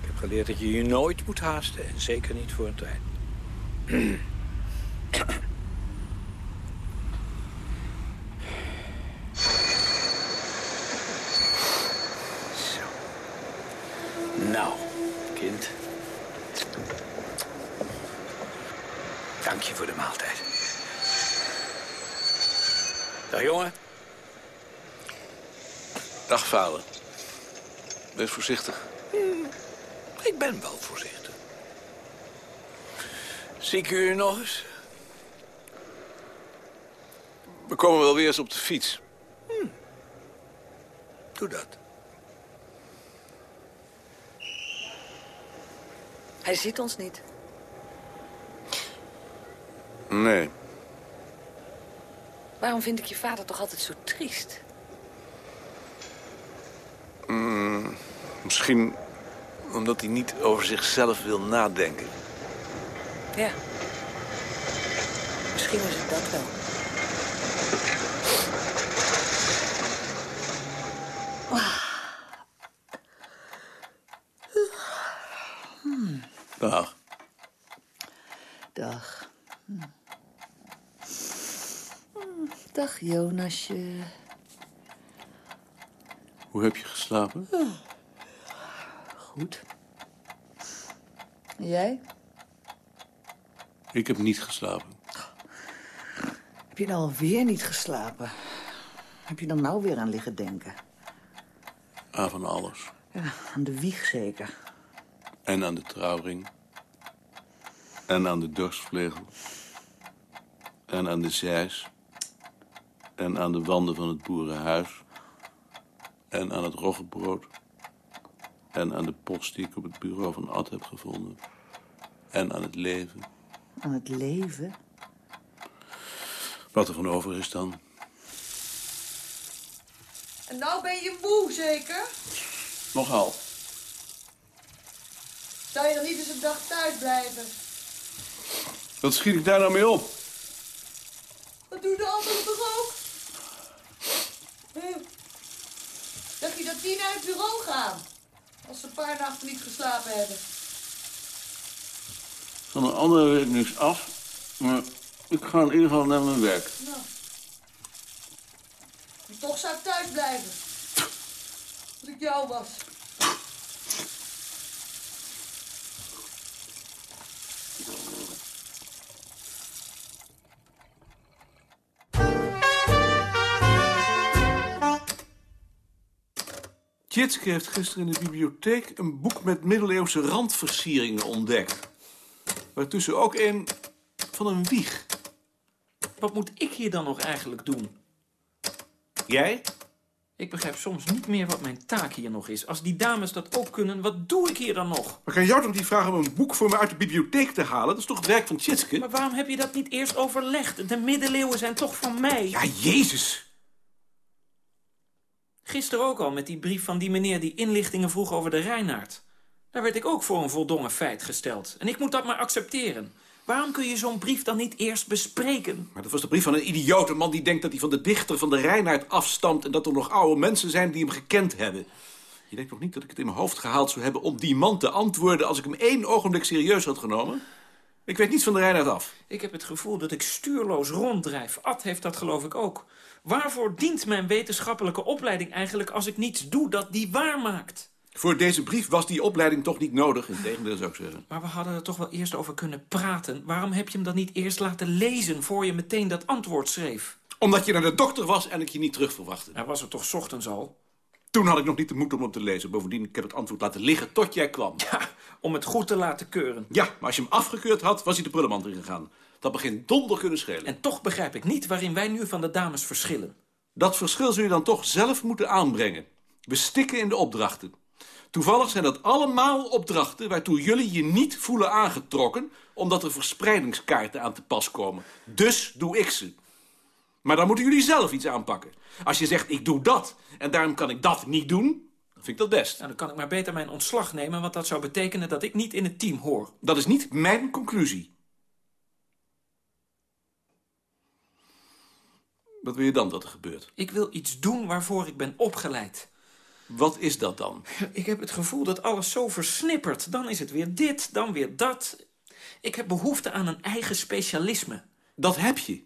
Ik heb geleerd dat je je nooit moet haasten. En zeker niet voor een trein. Zo. Nou, kind. Dank je voor de maaltijd. Dag, jongen. Dag, vader. Wees voorzichtig. Ik ben wel voorzichtig. Zie ik u nog eens? We komen wel weer eens op de fiets. Doe dat. Hij ziet ons niet. Nee. Waarom vind ik je vader toch altijd zo triest? Mm, misschien omdat hij niet over zichzelf wil nadenken. Ja. Misschien is het dat wel. Dag. Dag. Dag, Jonasje. Hoe heb je geslapen? Goed. En Jij? Ik heb niet geslapen. Heb je nou alweer niet geslapen? Heb je dan nou weer aan liggen denken? Aan van alles. Ja, aan de wieg zeker. En aan de trouwring. En aan de dorstvlegel. En aan de zeis. En aan de wanden van het boerenhuis. En aan het roggebrood. En aan de post die ik op het bureau van Ad heb gevonden. En aan het leven. Aan het leven? Wat er van over is dan. En nou ben je moe, zeker? Nogal. Zou je dan niet eens een dag thuis blijven? Wat schiet ik daar nou mee op? Dat doen de anderen toch ook? Hm. Dacht je dat die naar het bureau gaan? Als ze een paar nachten niet geslapen hebben. Van de andere weet ik niks af. Maar ik ga in ieder geval naar mijn werk. Nou. Toch zou ik thuis blijven. Als ik jou was. Tjitske heeft gisteren in de bibliotheek een boek met middeleeuwse randversieringen ontdekt. Waartussen ook een van een wieg. Wat moet ik hier dan nog eigenlijk doen? Jij? Ik begrijp soms niet meer wat mijn taak hier nog is. Als die dames dat ook kunnen, wat doe ik hier dan nog? Maar kan jou toch niet vragen om een boek voor me uit de bibliotheek te halen? Dat is toch het werk van Tjitske? Maar waarom heb je dat niet eerst overlegd? De middeleeuwen zijn toch van mij? Ja, Jezus! Gisteren ook al met die brief van die meneer die inlichtingen vroeg over de Reinaard. Daar werd ik ook voor een voldongen feit gesteld. En ik moet dat maar accepteren. Waarom kun je zo'n brief dan niet eerst bespreken? Maar dat was de brief van een idiote man die denkt dat hij van de dichter van de Reinaard afstamt... en dat er nog oude mensen zijn die hem gekend hebben. Je denkt nog niet dat ik het in mijn hoofd gehaald zou hebben om die man te antwoorden... als ik hem één ogenblik serieus had genomen? Ik weet niets van de Reinaard af. Ik heb het gevoel dat ik stuurloos ronddrijf. Ad heeft dat geloof ik ook. Waarvoor dient mijn wetenschappelijke opleiding eigenlijk... als ik niets doe dat die waar maakt? Voor deze brief was die opleiding toch niet nodig, in tegendeel zou ik zeggen. Maar we hadden er toch wel eerst over kunnen praten. Waarom heb je hem dan niet eerst laten lezen... voor je meteen dat antwoord schreef? Omdat je naar de dokter was en ik je niet terug verwachtte. Hij was er toch 's ochtends al? Toen had ik nog niet de moed om hem te lezen. Bovendien, ik heb het antwoord laten liggen tot jij kwam. Ja, om het goed te laten keuren. Ja, maar als je hem afgekeurd had, was hij de prullenmand ingegaan. Dat begint donder kunnen schelen. En toch begrijp ik niet waarin wij nu van de dames verschillen. Dat verschil zul je dan toch zelf moeten aanbrengen. We stikken in de opdrachten. Toevallig zijn dat allemaal opdrachten waartoe jullie je niet voelen aangetrokken... omdat er verspreidingskaarten aan te pas komen. Dus doe ik ze. Maar dan moeten jullie zelf iets aanpakken. Als je zegt, ik doe dat en daarom kan ik dat niet doen... dan vind ik dat best. Nou, dan kan ik maar beter mijn ontslag nemen... want dat zou betekenen dat ik niet in het team hoor. Dat is niet mijn conclusie. Wat wil je dan dat er gebeurt? Ik wil iets doen waarvoor ik ben opgeleid. Wat is dat dan? Ik heb het gevoel dat alles zo versnippert. Dan is het weer dit, dan weer dat. Ik heb behoefte aan een eigen specialisme. Dat heb je.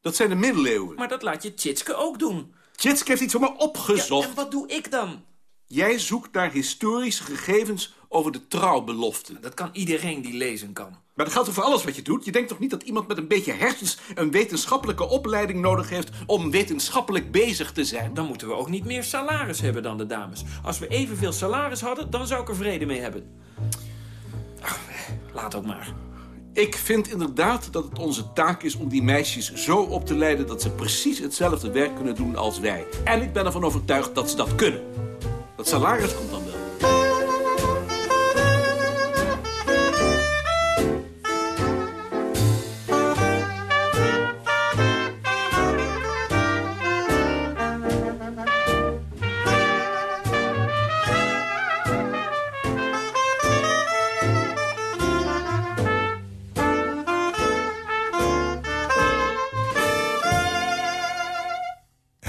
Dat zijn de middeleeuwen. Maar dat laat je Tjitske ook doen. Tjitske heeft iets van me opgezocht. Ja, en wat doe ik dan? Jij zoekt naar historische gegevens over de trouwbelofte. Dat kan iedereen die lezen kan. Maar dat geldt voor alles wat je doet. Je denkt toch niet dat iemand met een beetje hersens... een wetenschappelijke opleiding nodig heeft om wetenschappelijk bezig te zijn? Dan moeten we ook niet meer salaris hebben dan de dames. Als we evenveel salaris hadden, dan zou ik er vrede mee hebben. Ach, laat ook maar. Ik vind inderdaad dat het onze taak is om die meisjes zo op te leiden... dat ze precies hetzelfde werk kunnen doen als wij. En ik ben ervan overtuigd dat ze dat kunnen. Dat salaris komt dan wel.